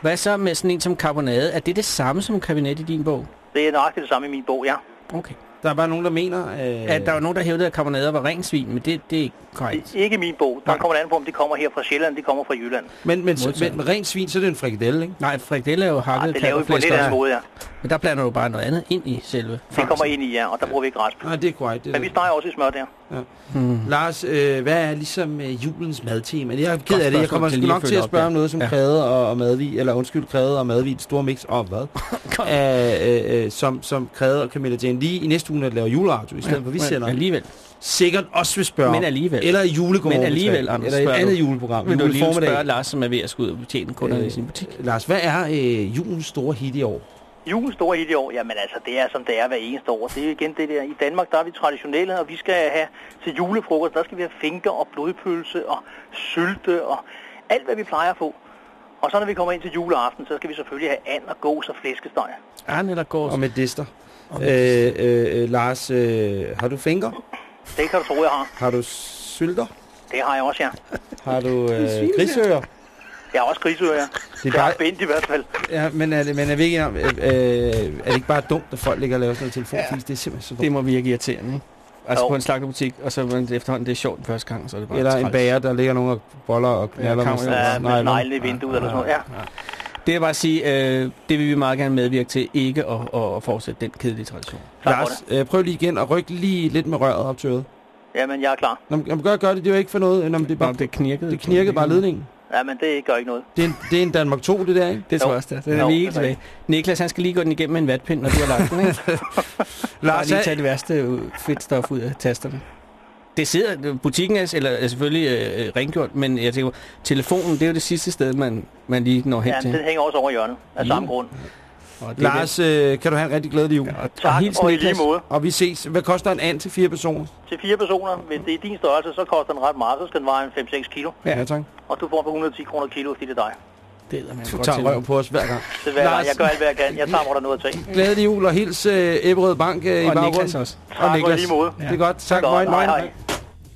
Hvad så med sådan en som karbonade? Er det det samme som en krebinet i din bog? Det er nøjagtigt det samme i min bog, ja. Okay. Der er bare nogen, der mener... Øh, At der var nogen, der hævdede, at karbonader var ren svin, men det, det er ikke korrekt. Det er ikke min bog. Der Nej. kommer det an på, om det kommer her fra Sjælland, det kommer fra Jylland. men, men, Modtaget. men, rent svin, så er det en frikadelle, ikke? Nej, frikadelle er jo Nej, hakket det laver vi på en lidt anden måde, ja. Men der blander du bare noget andet ind i selve. Det kommer ind i, ja, og der bruger vi ikke rasp. Nej, det er korrekt. Det Men vi steger også i smør der. Lars, øh, hvad er ligesom øh, julens madtema? Jeg er ked af det. Jeg kommer sgu nok til at op, spørge ja. om noget som Ja. kræde og, og madvig, eller undskyld, kræde og madvig, et store mix og hvad? Æh, øh, øh, som, som kræde og Camilla Jane lige i næste uge, når laver juleradio, i stedet for vi sender. Alligevel. Sikkert også vil spørge Men alligevel. Eller julegården. Men alligevel, Anders, Eller et andet du. juleprogram. Vil du lige spørge Lars, som er ved at skulle ud og betjene kunderne i Øh, sin butik? Lars, hvad er øh, julens store hit i år? Julens store i år, jamen altså, det er som det er hver eneste år. Det er igen det der, i Danmark der er vi traditionelle, og vi skal have til julefrokost, der skal vi have finker og blodpølse og sylte og alt, hvad vi plejer at få. Og så når vi kommer ind til juleaften, så skal vi selvfølgelig have and og gås og flæskesteg. Arne eller gås? Og med dister. Øh, øh, øh, Lars, øh, har du finger? Det kan du tro, jeg har. Har du sylter? Det har jeg også, ja. Har du øh, grisører? Jeg har også grisører, ja. Det er bare, Bent i hvert fald. ja, men er, det, men er vi ikke om, øh, øh, er det ikke bare dumt, at folk ligger og laver sådan noget telefonfis? Det er simpelthen så dumt. Det må virke irriterende, ikke? Altså Jo. på en slagterbutik, og så er det efterhånden, det er sjovt den første gang, så er det bare Eller en bager, der ligger og boller og knaller Ja, med Ja, med neglene i vinduet eller sådan noget. Ja. Det er bare at sige, øh, det vil vi meget gerne medvirke til, ikke at, at, fortsætte den kedelige tradition. For Lars, øh, prøv lige igen at rykke lige lidt med røret op til øret. Jamen, jeg er klar. Nå, men gør, gør det, det er jo ikke for noget. Nå, men det, er bare, Nå, det knirkede. det knirkede bare ledningen. Jamen, det gør ikke noget. Det er, en, det er en Danmark 2, det der, ikke? Det tror Jo. jeg også, det er. Det er Jo, vi er tilbage. Niklas, han skal lige gå den igennem med en vatpind, når du har lagt den, ikke? Lars, lige er, tage det værste øh, fedtstof ud af tasterne. Det sidder, butikken er, eller er selvfølgelig øh, rengjort, men jeg tænker, telefonen, det er jo det sidste sted, man, man lige når hen Ja, til. den hænger også over hjørnet af samme grund. Og det Lars øh, kan du have en rigtig glædelig jul. den. og, og Tak, hils og i Niklas. lige måde. Og vi ses. Hvad koster en and til fire personer? Til fire personer, hvis det er din størrelse, så koster den ret meget. Så skal den veje en 5-6 kilo. Ja, ja tak. Og du får den på 110 kroner kilo, fordi det er dig. Det er man Du tager røv på os hver gang. Det er, Lars. jeg gør alt, hvad jeg kan. Jeg tager, hvor der er noget at tage. Glædelig jul og hils øh, Ebberød Bank øh, i Og baggrunden. Niklas også. Tak, og i lige måde. Det er godt. Tak, Godt. moin, Hej, moin. hej.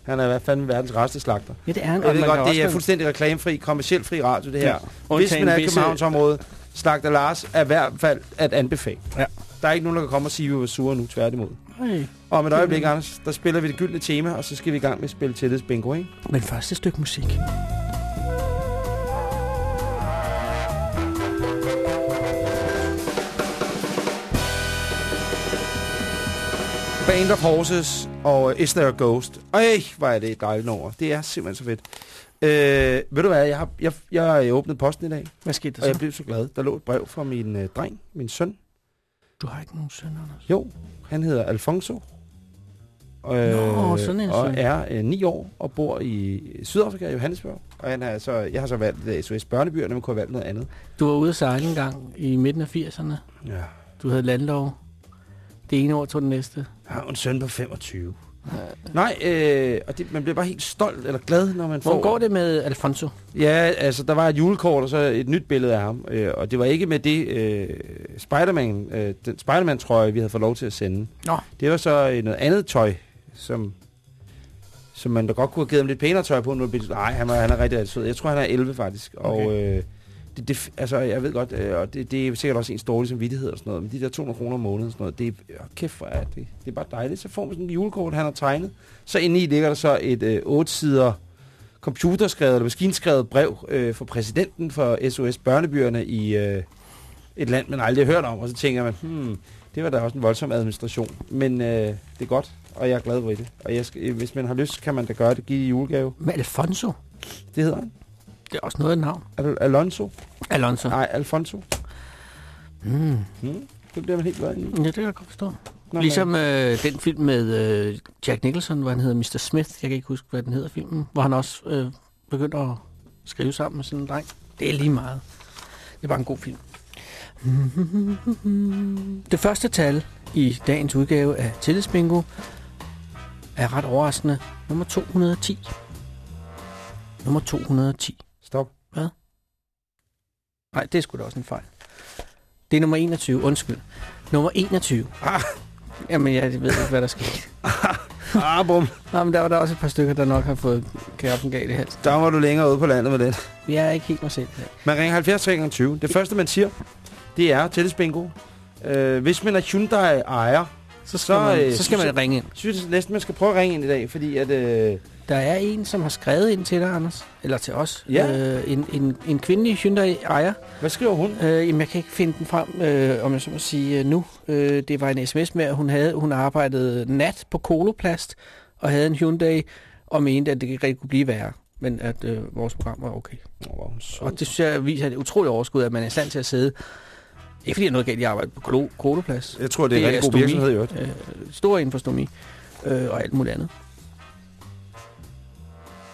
Han er i hvert fald verdens rareste slagter. Ja, det er han. Jeg og ved godt, det er fuldstændig reklamefri, kommercielt fri radio, det her. Ja. Hvis man er i Københavnsområdet, slagter Lars er i hvert fald at anbefale. Ja. Der er ikke nogen, der kan komme og sige, at vi var sure nu, tværtimod. Ej. Og om et øjeblik, Anders, der spiller vi det gyldne tema, og så skal vi i gang med at spille til det bingo, ikke? Men først et stykke musik. Band of Horses og Is There a Ghost. Ej, hvor er det et dejligt nummer. Det er simpelthen så fedt. Øh, ved du hvad, jeg har jeg, jeg åbnede posten i dag, Hvad skete der og jeg så? blev så glad. Der lå et brev fra min øh, dreng, min søn. Du har ikke nogen søn, Anders. Jo, han hedder Alfonso. Øh, Nå, sådan en og søn. er øh, 9 år og bor i Sydafrika, Johannesburg. Og han er så, jeg har så valgt øh, SOS Børnebyerne, men kunne have valgt noget andet. Du var ude at sejle en gang i midten af 80'erne. Ja. Du havde landlov. Det ene år tog det næste. Jeg har en søn på 25. Nej, øh, og det, man bliver bare helt stolt eller glad, når man får... Hvor går det med Alfonso? Ja, altså der var et julekort og så et nyt billede af ham, øh, og det var ikke med det øh, Spider-Man, øh, den Spider-Man trøje, vi havde fået lov til at sende. Nå. Det var så øh, noget andet tøj, som, som man da godt kunne have givet ham lidt pænere tøj på. Nu, nej, han, var, han er rigtig, rigtig sød. Jeg tror, han er 11 faktisk. Okay. Og øh, det, det, altså, jeg ved godt, øh, og det, det er sikkert også ens dårlige samvittighed og sådan noget, men de der 200 kroner om måneden og sådan noget, det er, øh, kæft for er det, det er bare dejligt. Så får man sådan et julekort, han har tegnet. Så inde i ligger der så et øh, 8 sider computerskrevet eller maskinskrevet brev øh, fra præsidenten for SOS Børnebyerne i øh, et land, man aldrig har hørt om. Og så tænker man, hmm, det var da også en voldsom administration. Men øh, det er godt, og jeg er glad ved det. Og jeg skal, hvis man har lyst, kan man da gøre det. Give i julegave. Med Alfonso? Det hedder han. Det er også noget af et navn. Al- Alonso? Alonso. Nej, Alfonso. Mm. Hmm. Det bliver man helt glad i. Ja, det kan jeg godt forstå. Nå, Ligesom øh, den film med øh, Jack Nicholson, hvor han hedder Mr. Smith. Jeg kan ikke huske, hvad den hedder filmen. Hvor han også øh, begyndte at skrive sammen med sådan en dreng. Det er lige meget. Det er bare en god film. Det første tal i dagens udgave af Tillidsbingo er ret overraskende. Nummer 210. Nummer 210. Stop. Nej, det er sgu da også en fejl. Det er nummer 21. Undskyld. Nummer 21. Ah. Jamen, jeg ved ikke, hvad der sker. Ah, bum. Nå, men der var der også et par stykker, der nok har fået kærepen galt i halsen. Der var du længere ude på landet med det. Jeg er ikke helt mig selv dag. Man ringer 70 20. Det første, man siger, det er tillidsbingo. Øh, hvis man er Hyundai-ejer, Så skal, Så, man, øh, så skal man ringe ind. synes jeg næsten, man skal prøve at ringe ind i dag, fordi at... Øh, Der er en, som har skrevet ind til dig, Anders. Eller til os. Ja. Øh, en, en, en kvindelig Hyundai-ejer. hvad skriver hun? Øh, jamen, jeg kan ikke finde den frem, øh, om jeg så må sige øh, nu. Øh, det var en sms med, at hun, havde, hun arbejdede nat på Koloplast, og havde en Hyundai, og mente, at det ikke rigtig kunne blive værre. Men at øh, vores program var okay. Oh, sød. Og det synes jeg viser et utroligt overskud, at man er i stand til at sidde. Ikke fordi jeg er noget galt i at arbejde på Koloplast. Jeg tror, det er en Det rigtig er god stomi. virksomhed i øvrigt. Øh, stor inden for stomi. Øh, og alt muligt andet.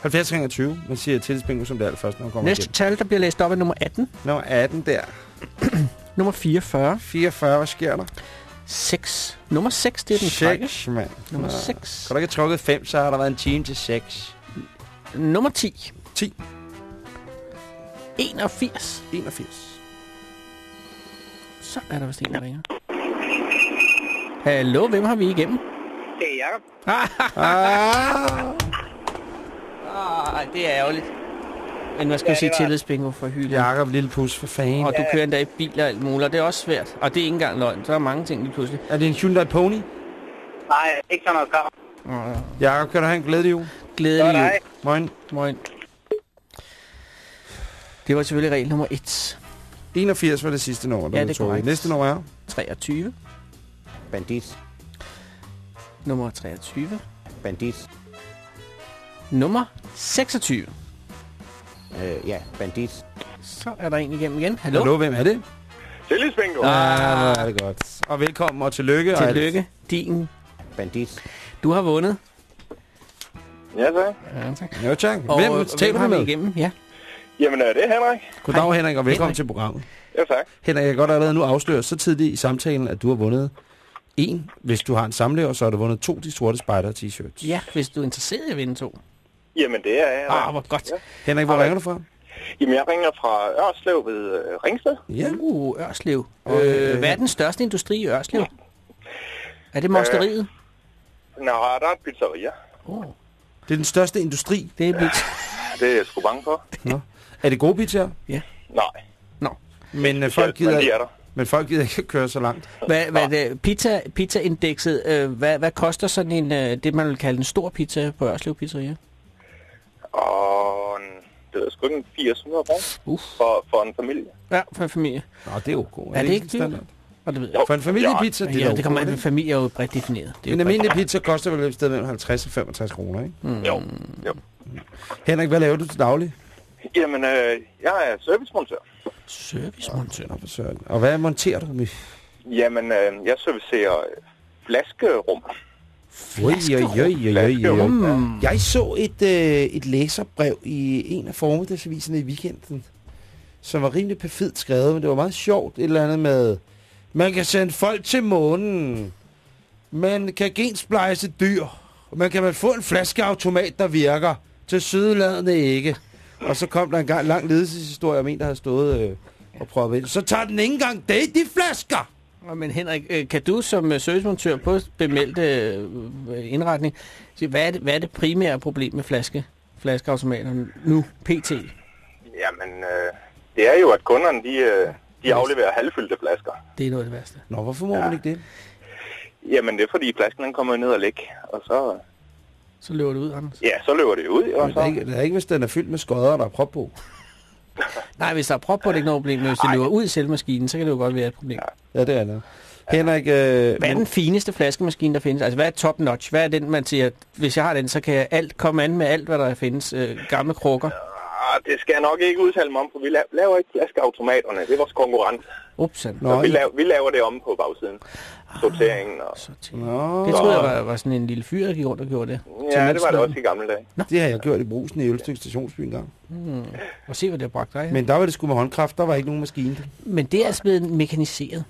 70 20. Man siger tillidsbingo som det allerførste, når man kommer Næste igennem. tal, der bliver læst op, er nummer 18. Nummer 18 der. Nummer 44. 44, hvad sker der? 6. Nummer 6, det er den frække. 6, mand. Nummer Nå. 6. Kan du ikke have trukket 5, så har der været en time til 6. Nummer 10. 10. 81. 81. Så er der vist en, der ringer. Hallo, hvem har vi igennem? Det er Jacob. Ah, Ah, det er ærgerligt. Men hvad skal Ja, ja, sige tillidsbingo for hylden? Jakob, lille pus for fanden. Og du kører endda i bil og alt muligt, og det er også svært. Og det er ikke engang løgn. Så er mange ting lige pludselig. Er det en Hyundai Pony? Nej, ikke sådan noget krav. Oh, Jakob, kan du have en glædelig jul? glædelig jul. Moin. Moin. Det var selvfølgelig regel nummer 1. 81 var det sidste nummer, du Ja, det er korrekt. Næste nummer er? 23. Bandit. Nummer 23. Bandit. Nummer 26. Øh, ja, bandit. Så er der en igennem igen. Hallo. Hallo, hvem er det? Tillidsbingo. Ah, hvor er det godt. Og velkommen og tillykke. og. Tillykke. Din. Bandit. Du har vundet. Ja, så. Ja, tak. Jo, tak. Og Hvem hvem taler du med? igennem? Ja. Jamen, er det Henrik? Goddag, Henrik, og velkommen Henrik. til programmet. Ja, tak. Henrik, jeg kan godt allerede nu afsløre så tidligt i samtalen, at du har vundet en. Hvis du har en samlever, så har du vundet to de sorte spider t-shirts. ja, hvis du er interesseret i at vinde to. Jamen, det er jeg. Ah, hvor godt. Ja. Henrik, hvor Hej. ringer du fra? Jamen, jeg ringer fra Ørslev ved øh, Ringsted. Ja. Uh, Ørslev. Øh, øh, hvad er den største industri i Ørslev? Er det mosteriet? Nå, der er et pizzeria. Oh, Det er den største industri. det er mit. Det er jeg sgu bange for. Er det gode pizzaer? Nej, Men, øh, folk folk men de gider, er der. men folk gider ikke køre så langt. Hvad, hvad er det? Pizza, pizza-indekset, øh, hvad, hvad koster sådan en, øh, det man vil kalde en stor pizza på Ørslev Pizzeria? Og en, det er sgu ikke en 800 kroner for, for en familie. Ja, for en familie. Nå, det er jo god. Er det ikke standard? Og det ved jeg. For en familiepizza, det er Ja, det kommer an på familie er jo bredt defineret. Det er En almindelig pizza koster vel et sted mellem 50 og 65 kroner, ikke? Mm. Jo, jo. Henrik, hvad laver du til daglig? Jamen, øh, jeg er servicemontør. Servicemontør. Søren. Og hvad monterer du med? Jamen, øh, jeg servicerer øh, flaskerum. Oj, oj, oj, oj, oj. Mm. Jeg så et, øh, et læserbrev i en af formiddagsaviserne i weekenden, som var rimelig perfidt skrevet, men det var meget sjovt. Et eller andet med, man kan sende folk til månen, man kan gensplejse dyr, og man kan man få en flaskeautomat, der virker, til sydeladende ikke. Og så kom der en gang lang ledelseshistorie om en, der havde stået øh, og prøvet ind. Så tager den ikke engang det, de flasker! Men Henrik, øh, kan du som øh, servicemontør på bemeldte øh, indretning, sige, hvad er, det, hvad er det primære problem med flaske, flaskeautomaterne nu, pt? Jamen, øh, det er jo, at kunderne, de, øh, de afleverer halvfyldte flasker. Det er noget af det værste. Nå, hvorfor må ja. man ikke det? Jamen, det er fordi flasken den kommer ned og lægge, og så, Så løber det ud, Anders. ja, så løber det ud, og Men det er så... ikke, det er ikke, hvis den er fyldt med skodder, der er prop på. Nej, hvis der er prop på, det er ikke noget problem, men hvis det løber ud i selve maskinen, så kan det jo godt være et problem. Ja, det er det. Henrik, øh, Hvad er den fineste flaskemaskine, der findes? Altså, hvad er top notch? Hvad er den, man siger, at hvis jeg har den, så kan jeg alt komme an med alt, hvad der findes? Øh, gamle krukker. Det skal jeg nok ikke udtale mig om, for vi la- laver ikke flaskeautomaterne. Det er vores konkurrent. Upsan. Så vi, laver, vi laver det om på bagsiden. Sorteringen og... Nå, Det troede jeg var, var sådan en lille fyr, der gik rundt og gjorde det. Ja, det var det også i gamle dage. det har jeg gjort i Brusen i Ølstykke Stationsby engang. Hmm. Og se, hvad det har bragt dig. Men der var det sgu med håndkraft, der var ikke nogen maskine. Men det er altså blevet mekaniseret.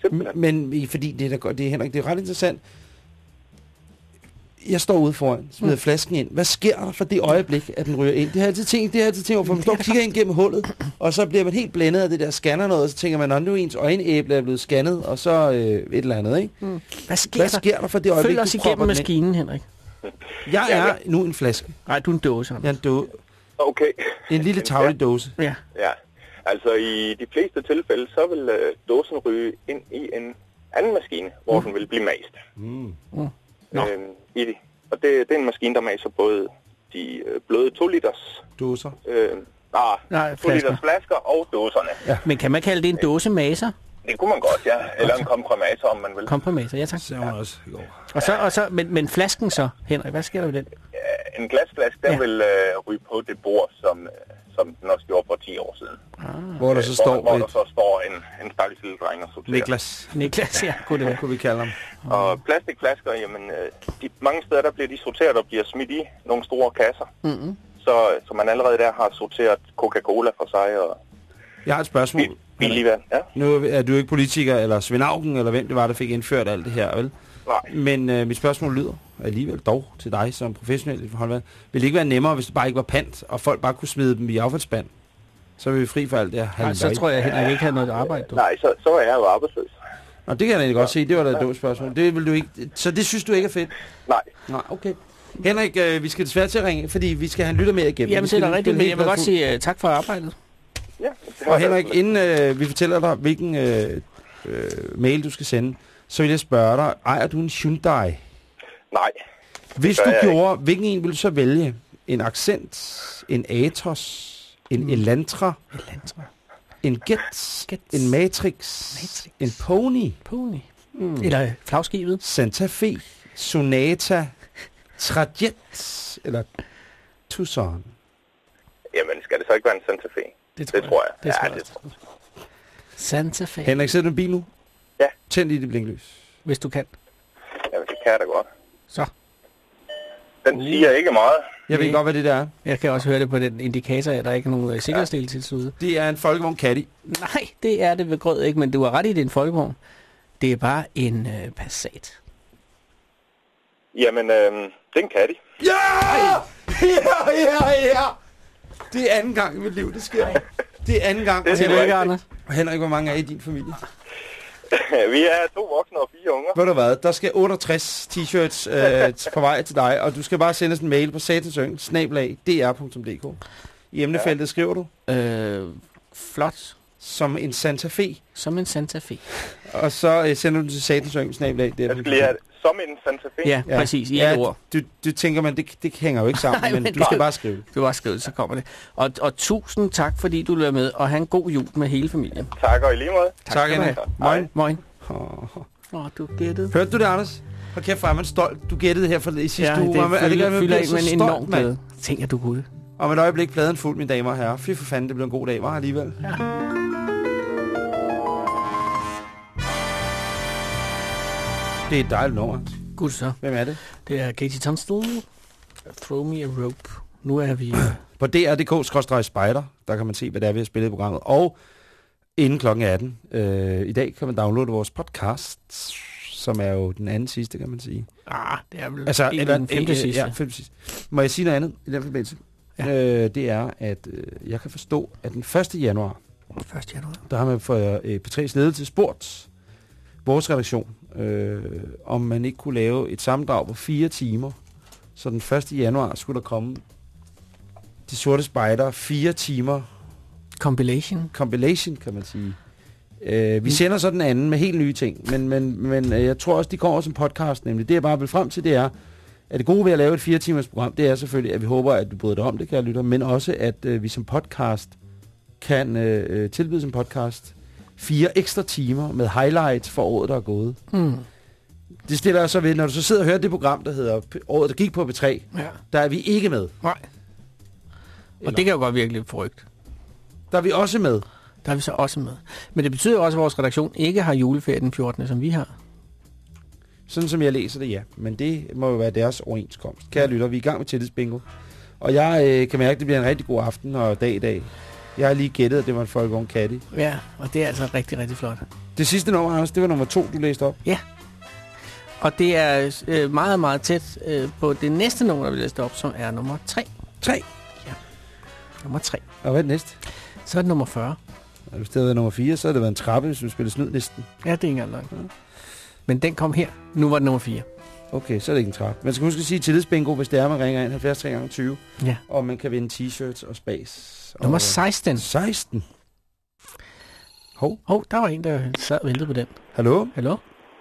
Simpelthen. Men i- fordi det er, da godt, det er, Henrik, det er ret interessant. Jeg står ude foran, smider mm. flasken ind. Hvad sker der for det øjeblik, at den ryger ind? Det har jeg altid tænkt, det har jeg altid tænkt over, for man står og kigger ind gennem hullet, og så bliver man helt blændet af det der scanner noget, og så tænker man, at nu er ens øjenæble er blevet scannet, og så øh, et eller andet, ikke? Hvad sker, Hvad der? sker der for det øjeblik, Følg os igennem maskinen, Henrik. Jeg er nu en flaske. Nej, du er en dåse. Jeg er en, då- Okay. en lille tavlig dåse. Ja. Ja, altså i de fleste tilfælde, så vil øh, dåsen ryge ind i en anden maskine, hvor den vil blive mast. Mm. Nå. Øhm, i det. Og det, det er en maskine, der maser både de øh, bløde 2 liters, Dåser. øh, ah, Nej, 2 flasker. liters flasker og dåserne. Men kan man kalde det en dåse maser? Det kunne man godt, ja. Eller en komprimator, om man vil. Komprimator, ja tak. Så var også i går. Og så, og så, men, men flasken så, Henrik, hvad sker der med den? En glasflaske, den Ja. vil øh, ryge på det bord, som, øh, som den også gjorde for 10 år siden. Hvor der Øh, så hvor, står hvor et der så står en, en stakkels lille dreng og sorterer. Niklas, Niklas, ja, kunne det kunne vi kalde ham. Og plastikflasker, jamen, øh, de, mange steder der bliver de sorteret og bliver smidt i nogle store kasser. Mm-hmm. Så, så man allerede der har sorteret Coca-Cola for sig og Jeg har et spørgsmål. bil- billig vand. Ja, Nu er du ikke politiker, eller Svend Auken, eller hvem det var, der fik indført alt det her, vel? Nej. Men øh, mit spørgsmål lyder alligevel dog til dig som professionel i håndværk. Vil det ikke være nemmere, hvis det bare ikke var pant, og folk bare kunne smide dem i affaldsspand? Så er vi fri for alt det her. Nej, så tror jeg, at Henrik ikke havde noget arbejde. Du. Nej, så, så er jeg jo arbejdsløs. Nå, det kan jeg egentlig godt se. Det var da et dumt spørgsmål. Det vil du ikke. Så det synes du ikke er fedt? Nej. Nej, okay. Henrik, øh, vi skal desværre til at ringe, fordi vi skal have en lytter mere igennem. Jamen, det er da rigtigt, men jeg vil godt sige uh, tak for arbejdet. Ja, har Og Henrik, inden øh, vi fortæller dig, hvilken øh, øh, mail du skal sende, så vil jeg spørge dig, ejer du en Hyundai? Nej, Hvis du jeg ikke. gjorde, hvilken en vil du så vælge? En Accent, en Atos, en Mm. Elantra, Elantra. en Gets, Gets. en Matrix, Matrix. en Pony, Pony. mm. Eller flagskibet. Santa Fe, Sonata, Trajet eller Tucson. jamen skal det så ikke være en Santa Fe? Det Det tror jeg. Det tror ja, jeg. det tror jeg. Santa Fe. Henrik, sidder du i en bil nu? Ja. Tænd lige det blinklys. Hvis du kan. Jamen, det kan jeg da godt. Så. Den siger ikke meget. Jeg ved godt, hvad det der er. Jeg kan også høre det på den indikator, at der ikke er nogen øh, sikkerhedsdel til slutte. Det er en folkevogn Caddy. Nej, det er det ved grød ikke, men du har ret i, det er en folkevogn. Det er bare en øh, Passat. Jamen, øh, den kan de. Ja! Ja, ja, ja! Det er anden gang i mit liv, det sker. Det er anden gang. Det er Henrik, Anders. Henrik, hvor mange er i din familie? Vi er to voksne og fire unger. Ved du hvad, der skal 68 t-shirts øh, på vej til dig, og du skal bare sende os en mail på snablag, dr.dk. I emnefeltet skriver du, Øh, flot. som en Santa Fe, Som en Santa Fe. og så øh, sender du den til satansøng, snablag, Jeg skal lige have det. Som en Santa Fe. Ja, ja. præcis. I ja, ord. Du, du tænker, man, det, det hænger jo ikke sammen, Nej, men, men du skal bare skrive det. Du har skrevet, så kommer det. Og, og tusind tak, fordi du løber med, og have en god jul med hele familien. Tak og i lige måde. Tak, skal du have. Moin. Moin. Åh. Åh, oh, du gættede. Hørte du det, Anders? Hold kæft, hvor er man stolt. Du gættede her for i sidste Ja, uge. det Man- er det fylder, godt, man bliver ikke så med en stolt, enorm mand? glæde. Tænk, at du kunne. Om et øjeblik pladen fuld, mine damer og herrer. Fy for fanden, det blev en god dag, var alligevel. Ja. Det er et dejligt nummer. Gud så. Hvem er det? Det er Katie Tunstall. Throw me a rope. Nu er vi... På dr.dk-spider, der kan man se, hvad det er, vi har spillet i programmet. Og inden klokken 18. Øh, I dag kan man downloade vores podcast, som er jo den anden sidste, kan man sige. Ah, det er vel Altså, egentlig eller, den femte øh, sidste. Ja, femte sidste. Må jeg sige noget andet i den forbindelse? Ja. Øh, det er, at øh, jeg kan forstå, at den 1. januar, 1. januar. der har man for øh, P3's ledelse spurgt vores redaktion, øh, om man ikke kunne lave et sammendrag på fire timer. Så den 1. januar skulle der komme de sorte spejder fire timer Compilation. compilation, kan man sige. Øh, vi sender så den anden med helt nye ting, men, men, men øh, jeg tror også, de kommer som podcast, nemlig. Det jeg bare vil frem til, det er, at det gode ved at lave et fire timers program, det er selvfølgelig, at vi håber, at du bryder dig om det, kan lytte, men også, at øh, vi som podcast kan øh, øh, tilbyde som podcast fire ekstra timer med highlights for året, der er gået. Mm. Det stiller jeg så ved, når du så sidder og hører det program, der hedder Året, der gik på B3, Ja. der er vi ikke med. Nej. Og det kan jo godt virke lidt forrygt. Der er vi også med. Der er vi så også med. Men det betyder også, at vores redaktion ikke har juleferie den 14. som vi har. Sådan som jeg læser det, ja. Men det må jo være deres overenskomst. Kære lytter, vi er i gang med tillidsbingo. Og jeg øh, kan mærke, at det bliver en rigtig god aften og dag i dag. Jeg har lige gættet, at det var en folkevogn Caddy. Ja, og det er altså rigtig, rigtig flot. Det sidste nummer, Anders, det var nummer to, du læste op. Og det er øh, meget, meget tæt øh, på det næste nummer, der vi læste op, som er nummer 3. Tre. Nummer 3. Og hvad er det næste? Så er det nummer 40. Og hvis det havde været nummer 4, så havde det været en trappe, hvis du spillede snyd næsten. Ja, det er ikke engang løgn. Men den kom her. Nu var det nummer 4. Okay, så er det ikke en trappe. Man skal huske at sige tillidsbingo, hvis det er, man ringer ind 70 3 gange 20 Ja. Og man kan vinde t-shirts og spas. Nummer og, 16. 16. Hov, Hov, der var en, der sad og ventede på den. hallo? Hallo?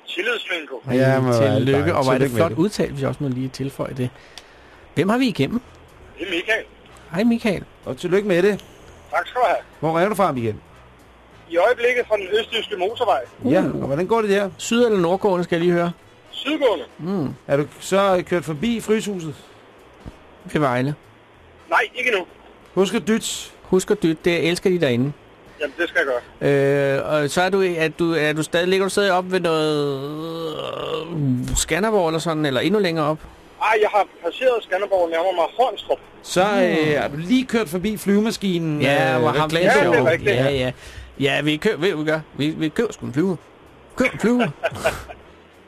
Tillidsbingo. Ja, men Tillykke, og hvor er det flot udtalt, hvis jeg også må lige tilføje det. Hvem har vi igennem? Det er Michael. Hej Michael. Og tillykke med det. Tak skal du have. Hvor er du fra, Michael? I øjeblikket fra den østjyske motorvej. Ja, og hvordan går det der? Syd- eller nordgående, skal jeg lige høre. Sydgående. Mm. Er du så kørt forbi Fryshuset? Ved Vejle. Nej, ikke nu. Husk at dyt. Husk at dytte, det elsker de derinde. Jamen, det skal jeg gøre. Øh, og så er du, er du, er du stadig, ligger du stadig op ved noget øh, Skanderborg eller sådan, eller endnu længere op? Ej, jeg har passeret Skanderborg nærmere mig Hornstrup. Så øh, er du lige kørt forbi flyvemaskinen. Ja, øh, hvor ham Ja, det er rigtigt. Ja, ja. Ja, vi kører, ved vi gør? Vi, vi kører sgu en flyver. Kører en flyver.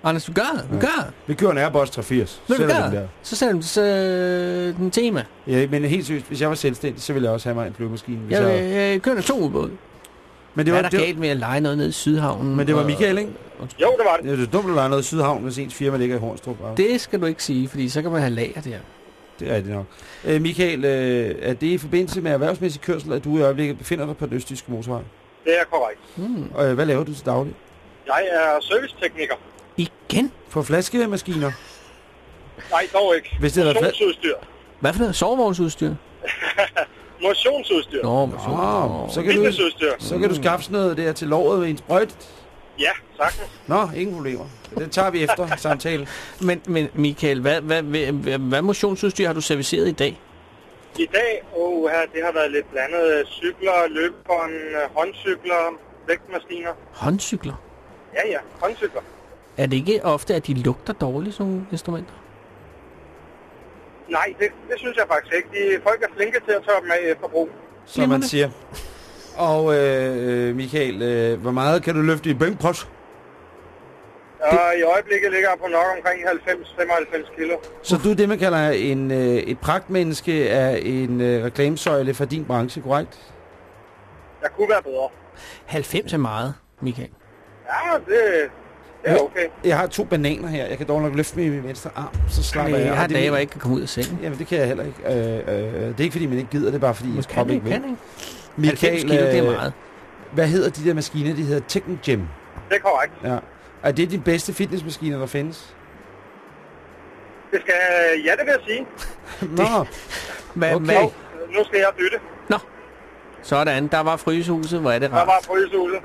Anders, vi gør det, vi gør det. Vi kører en Airbus 380. Ved du, gør den der. Så sætter vi så, øh, den tema. Ja, men helt seriøst, hvis jeg var selvstændig, så ville jeg også have mig en flyvemaskine. Hvis Jeg, jeg... jeg kører en atomubåd. Men det Hvad var, er der det, galt med at lege noget nede i Sydhavnen? men det var Michael, ikke? Jo, det var det. Det er dumt, at der er noget i Sydhavn, hvis ens firma ligger i Hornstrup. og- Det skal du ikke sige, fordi så kan man have lager der. Det er det nok. Øh, Michael, øh, er det i forbindelse med erhvervsmæssig kørsel, at du i øjeblikket befinder dig på den østtyske motorvej? Det er korrekt. Hmm. Og øh, hvad laver du til daglig? Jeg er servicetekniker. Igen? For flaskemaskiner? Nej, dog ikke. Hvis det Motionsudstyr. Hvad for noget? Sovevognsudstyr? Motionsudstyr. Nå, så... Ah, så kan du, så kan du skaffe sådan noget der til låret ved en sprøjt. Ja, sagtens. Nå, ingen problemer. Det tager vi efter samtale. Men, men Michael, hvad, hvad, hvad, hvad, hvad motionsudstyr har du serviceret i dag? I dag, oh, her, det har været lidt blandet. Cykler, løbebånd, håndcykler, vægtmaskiner. Håndcykler? Ja, ja, håndcykler. Er det ikke ofte, at de lugter dårligt, sådan nogle instrumenter? Nej, det, det synes jeg faktisk ikke. De, folk er flinke til at tørre dem af efter brug. Som man siger. Og øh, Michael, øh, hvor meget kan du løfte i bænkpres? Og i øjeblikket ligger jeg på nok omkring 90-95 kilo. Så du er det, man kalder en, øh, et pragtmenneske af en øh, reklamesøjle for din branche, korrekt? Jeg kunne være bedre. 90 er meget, Michael. Ja, det, er okay. Jeg har to bananer her. Jeg kan dog nok løfte dem i min venstre arm, så slapper Nej, jeg. jeg har dage, hvor jeg ikke kan komme ud af sengen. Jamen, det kan jeg heller ikke. Øh, øh, det er ikke, fordi man ikke gider, det er bare, fordi ens krop Kan ikke vil. kan ikke. 90 kilo, det er øh, meget. Hvad hedder de der maskiner? De hedder Technogym. Det er korrekt. Ja. Er det de bedste fitnessmaskiner, der findes? Det skal, ja, det vil jeg sige. Nå, Hvad, okay. hvad? Nu skal jeg dytte. Sådan, der var frysehuset, hvor er det Der rart. var frysehuset.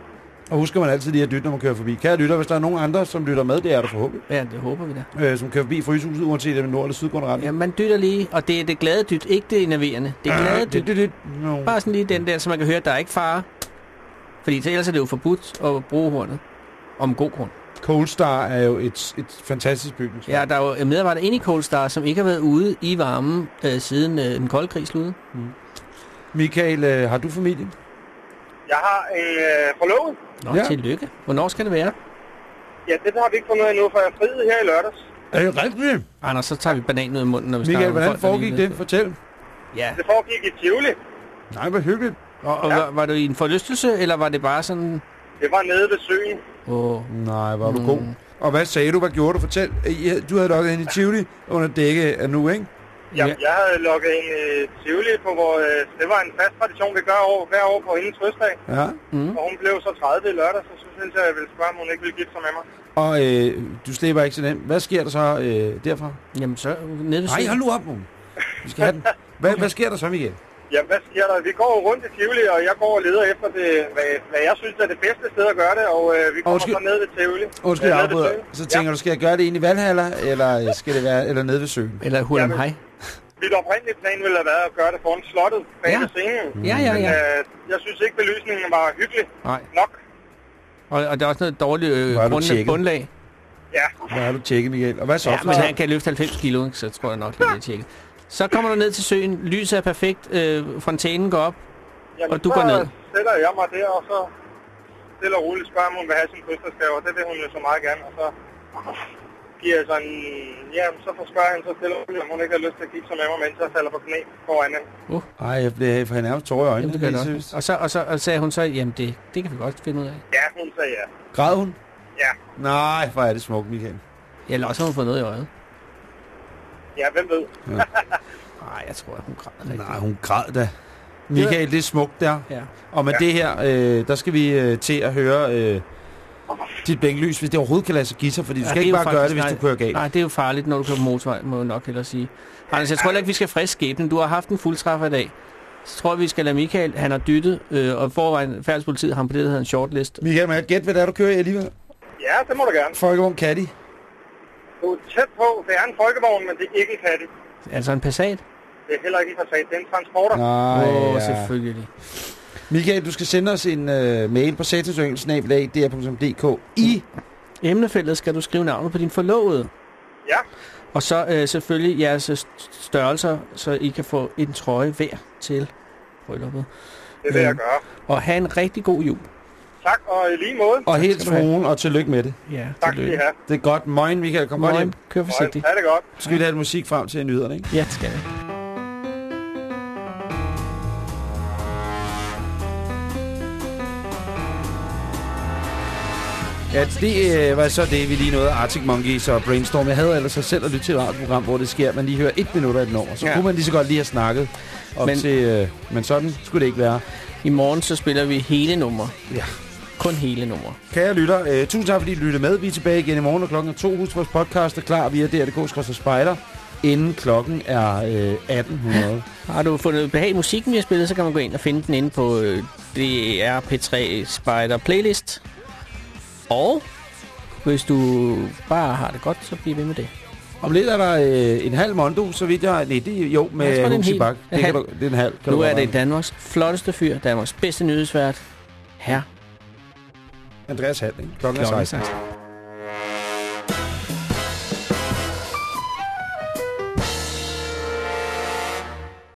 Og husker man altid lige at lytte, når man kører forbi. Kære lytter, hvis der er nogen andre, som lytter med, det er der forhåbentlig, Ja, det håber vi da. øh, som kører forbi Fryshuset, uanset om det er nord- eller sydgående retning. Ja, man dytter lige, og det er det glade dyt, ikke det enerverende. Det er glade det, dyt. det, det, no. Bare sådan lige den der, så man kan høre, at der er ikke fare. Fordi så ellers er det jo forbudt at bruge hornet. Om god grund. Cold Star er jo et, et fantastisk bygningsværk. Ja, der er jo medarbejdere inde i Coalstar, som ikke har været ude i varmen øh, siden øh, den kolde krig sluttede. Michael, øh, har du familie? Jeg har en øh, forlovet. Nå, Ja. tillykke. Hvornår skal det være? Ja, det har vi ikke fundet endnu, for jeg friede her i lørdags. Er det rigtigt? Anders, så tager vi bananen ud af munden, når vi Michael, snakker hvordan folk, foregik det? Fortæl. Ja, Det foregik i Tivoli. Nej, hvor hyggeligt. og, og Ja. var, var du i en forlystelse, eller var det bare sådan... Det var nede ved søen. Åh, Nej, var du Mm. god. Og hvad sagde du? Hvad gjorde du? Fortæl. Du havde lukket ind i Tivoli under dække af nu, ikke? Jamen, jeg havde lukket en øh, Tivoli på, hvor øh, det var en fast tradition, vi gør år, hver år på hendes fødselsdag. Ja. mm. Og hun blev så 30 i lørdag, så synes jeg, jeg ville spørge, om hun ikke ville gifte sig med mig. Og øh, du slipper ikke så nemt. Hvad sker der så øh, derfra? Jamen så nede Nej, hold nu op, Mogen. Vi skal have den. Hvad, hvad sker der så, Michael? Jamen, hvad sker der? Vi går rundt i Tivoli, og jeg går og leder efter det, hvad, hvad jeg synes er det bedste sted at gøre det, og øh, vi kommer Undskyld. så ned ved Tivoli. Undskyld, Øh, jeg afbryder. Så tænker du, skal jeg gøre det inde i Valhalla, eller skal det være eller nede ved søen? Eller Hulam. Hej. Mit oprindelige plan ville have været at gøre det foran slottet bag Ja. scenen. Ja, ja, Men ja. øh, jeg synes ikke, belysningen var hyggelig Nej. nok. Og, og der er også noget dårligt øh, grund, bundlag. Ja, Hvad har du tjekket, Michael? Og hvad så? Ja, men han kan løfte 90 kilo, så tror jeg nok, det er tjekket. Så kommer du ned til søen. Lyset er perfekt. Øh, fontænen går op. jamen, Og du så går ned. sætter jeg mig der, og så stille og roligt spørger, om hun vil have sin fødselsdagsgave, og det vil hun jo så meget gerne. Og så jeg sådan, ja, så får spørger hende så stille og om hun ikke har lyst til at kigge sig med mig, mens jeg falder på knæ foran hende. Ej, jeg blev for han nærmest tårer i øjnene. Jamen, det kan. Og så, og så og sagde hun så, jamen det, det kan vi godt finde ud af. Ja, hun sagde ja. Græd hun? Ja, Nej, hvor er det smukt, Michael. Eller også har hun fået noget i øjet. ja, hvem ved. Nej, jeg tror, at hun græder rigtig. Nej, hun græd da. Michael, det er smukt der. Ja. Og med det her, øh, der skal vi øh, til at høre øh, dit bænklys, hvis det overhovedet kan lade sig give sig, fordi du Ja, skal det er ikke jo bare gøre det, faktisk- hvis du kører galt. Nej, det er jo farligt, når du kører på motorvej, må jeg nok hellere sige. Anders, jeg tror heller ikke, vi skal friske skæbnen. Du har haft en fuldtræffer i dag. Så tror jeg, vi skal lade Michael, han har dyttet, øh, og forvejen færdspolitiet har ham på det, der hedder en shortlist. Michael, må jeg gætte, hvad det er, du kører i alligevel? Ja, det må du gerne. Folkevogn Caddy. Du er tæt på. Det er en folkevogn, men det er ikke en katte. Altså en Passat? Det er heller ikke en Passat. Det er en transporter. Nej, oh, ja. selvfølgelig. Michael, du skal sende os en øh, mail på satansøen.dk i Emnefeltet skal du skrive navnet på din forlovede. Ja, Og så øh, selvfølgelig jeres øh, størrelser, så I kan få en trøje hver til brylluppet. det vil jeg Øhm, gøre. Og have en rigtig god jul. Tak, og i lige måde. og helt fruen, og tillykke med det. Ja, Tak I have. Det er godt. Moin, Michael. Kom godt hjem. Morgen. Kør forsigtigt. Ha' det godt. Så skal vi have musik frem til nyhederne, ikke? Ja, det skal vi. Ja, det øh, var så det, vi lige nåede Arctic Monkeys og Brainstorm. Jeg havde ellers selv at lytte til et radioprogram, hvor det sker, man lige hører et minut af et nummer. Så Ja. kunne man lige så godt lige have snakket op Men- men, til... Øh, men sådan skulle det ikke være. I morgen så spiller vi hele nummer. Ja. Kun hele nummer. Kære lytter, øh, tusind tak fordi I lyttede med. Vi er tilbage igen i morgen, og klokken er to. Husk vores podcast er klar via DRDK Spejder, inden klokken er øh, 1800. Har du fundet behag i musikken, vi har spillet, så kan man gå ind og finde den inde på øh, DR P3 Spider Playlist. Og hvis du bare har det godt, så bliv ved med det. Om lidt er der øh, en halv mondo, så vidt jeg... Nej, det jo Jeg tror, med Huxi hel. Bak. Det, kan du, det er en halv. Kan Nu du er det. Danmarks flotteste fyr, Danmarks bedste nyhedsvært, her Andreas Hald, ikke? Klokken er klokken 16. 16.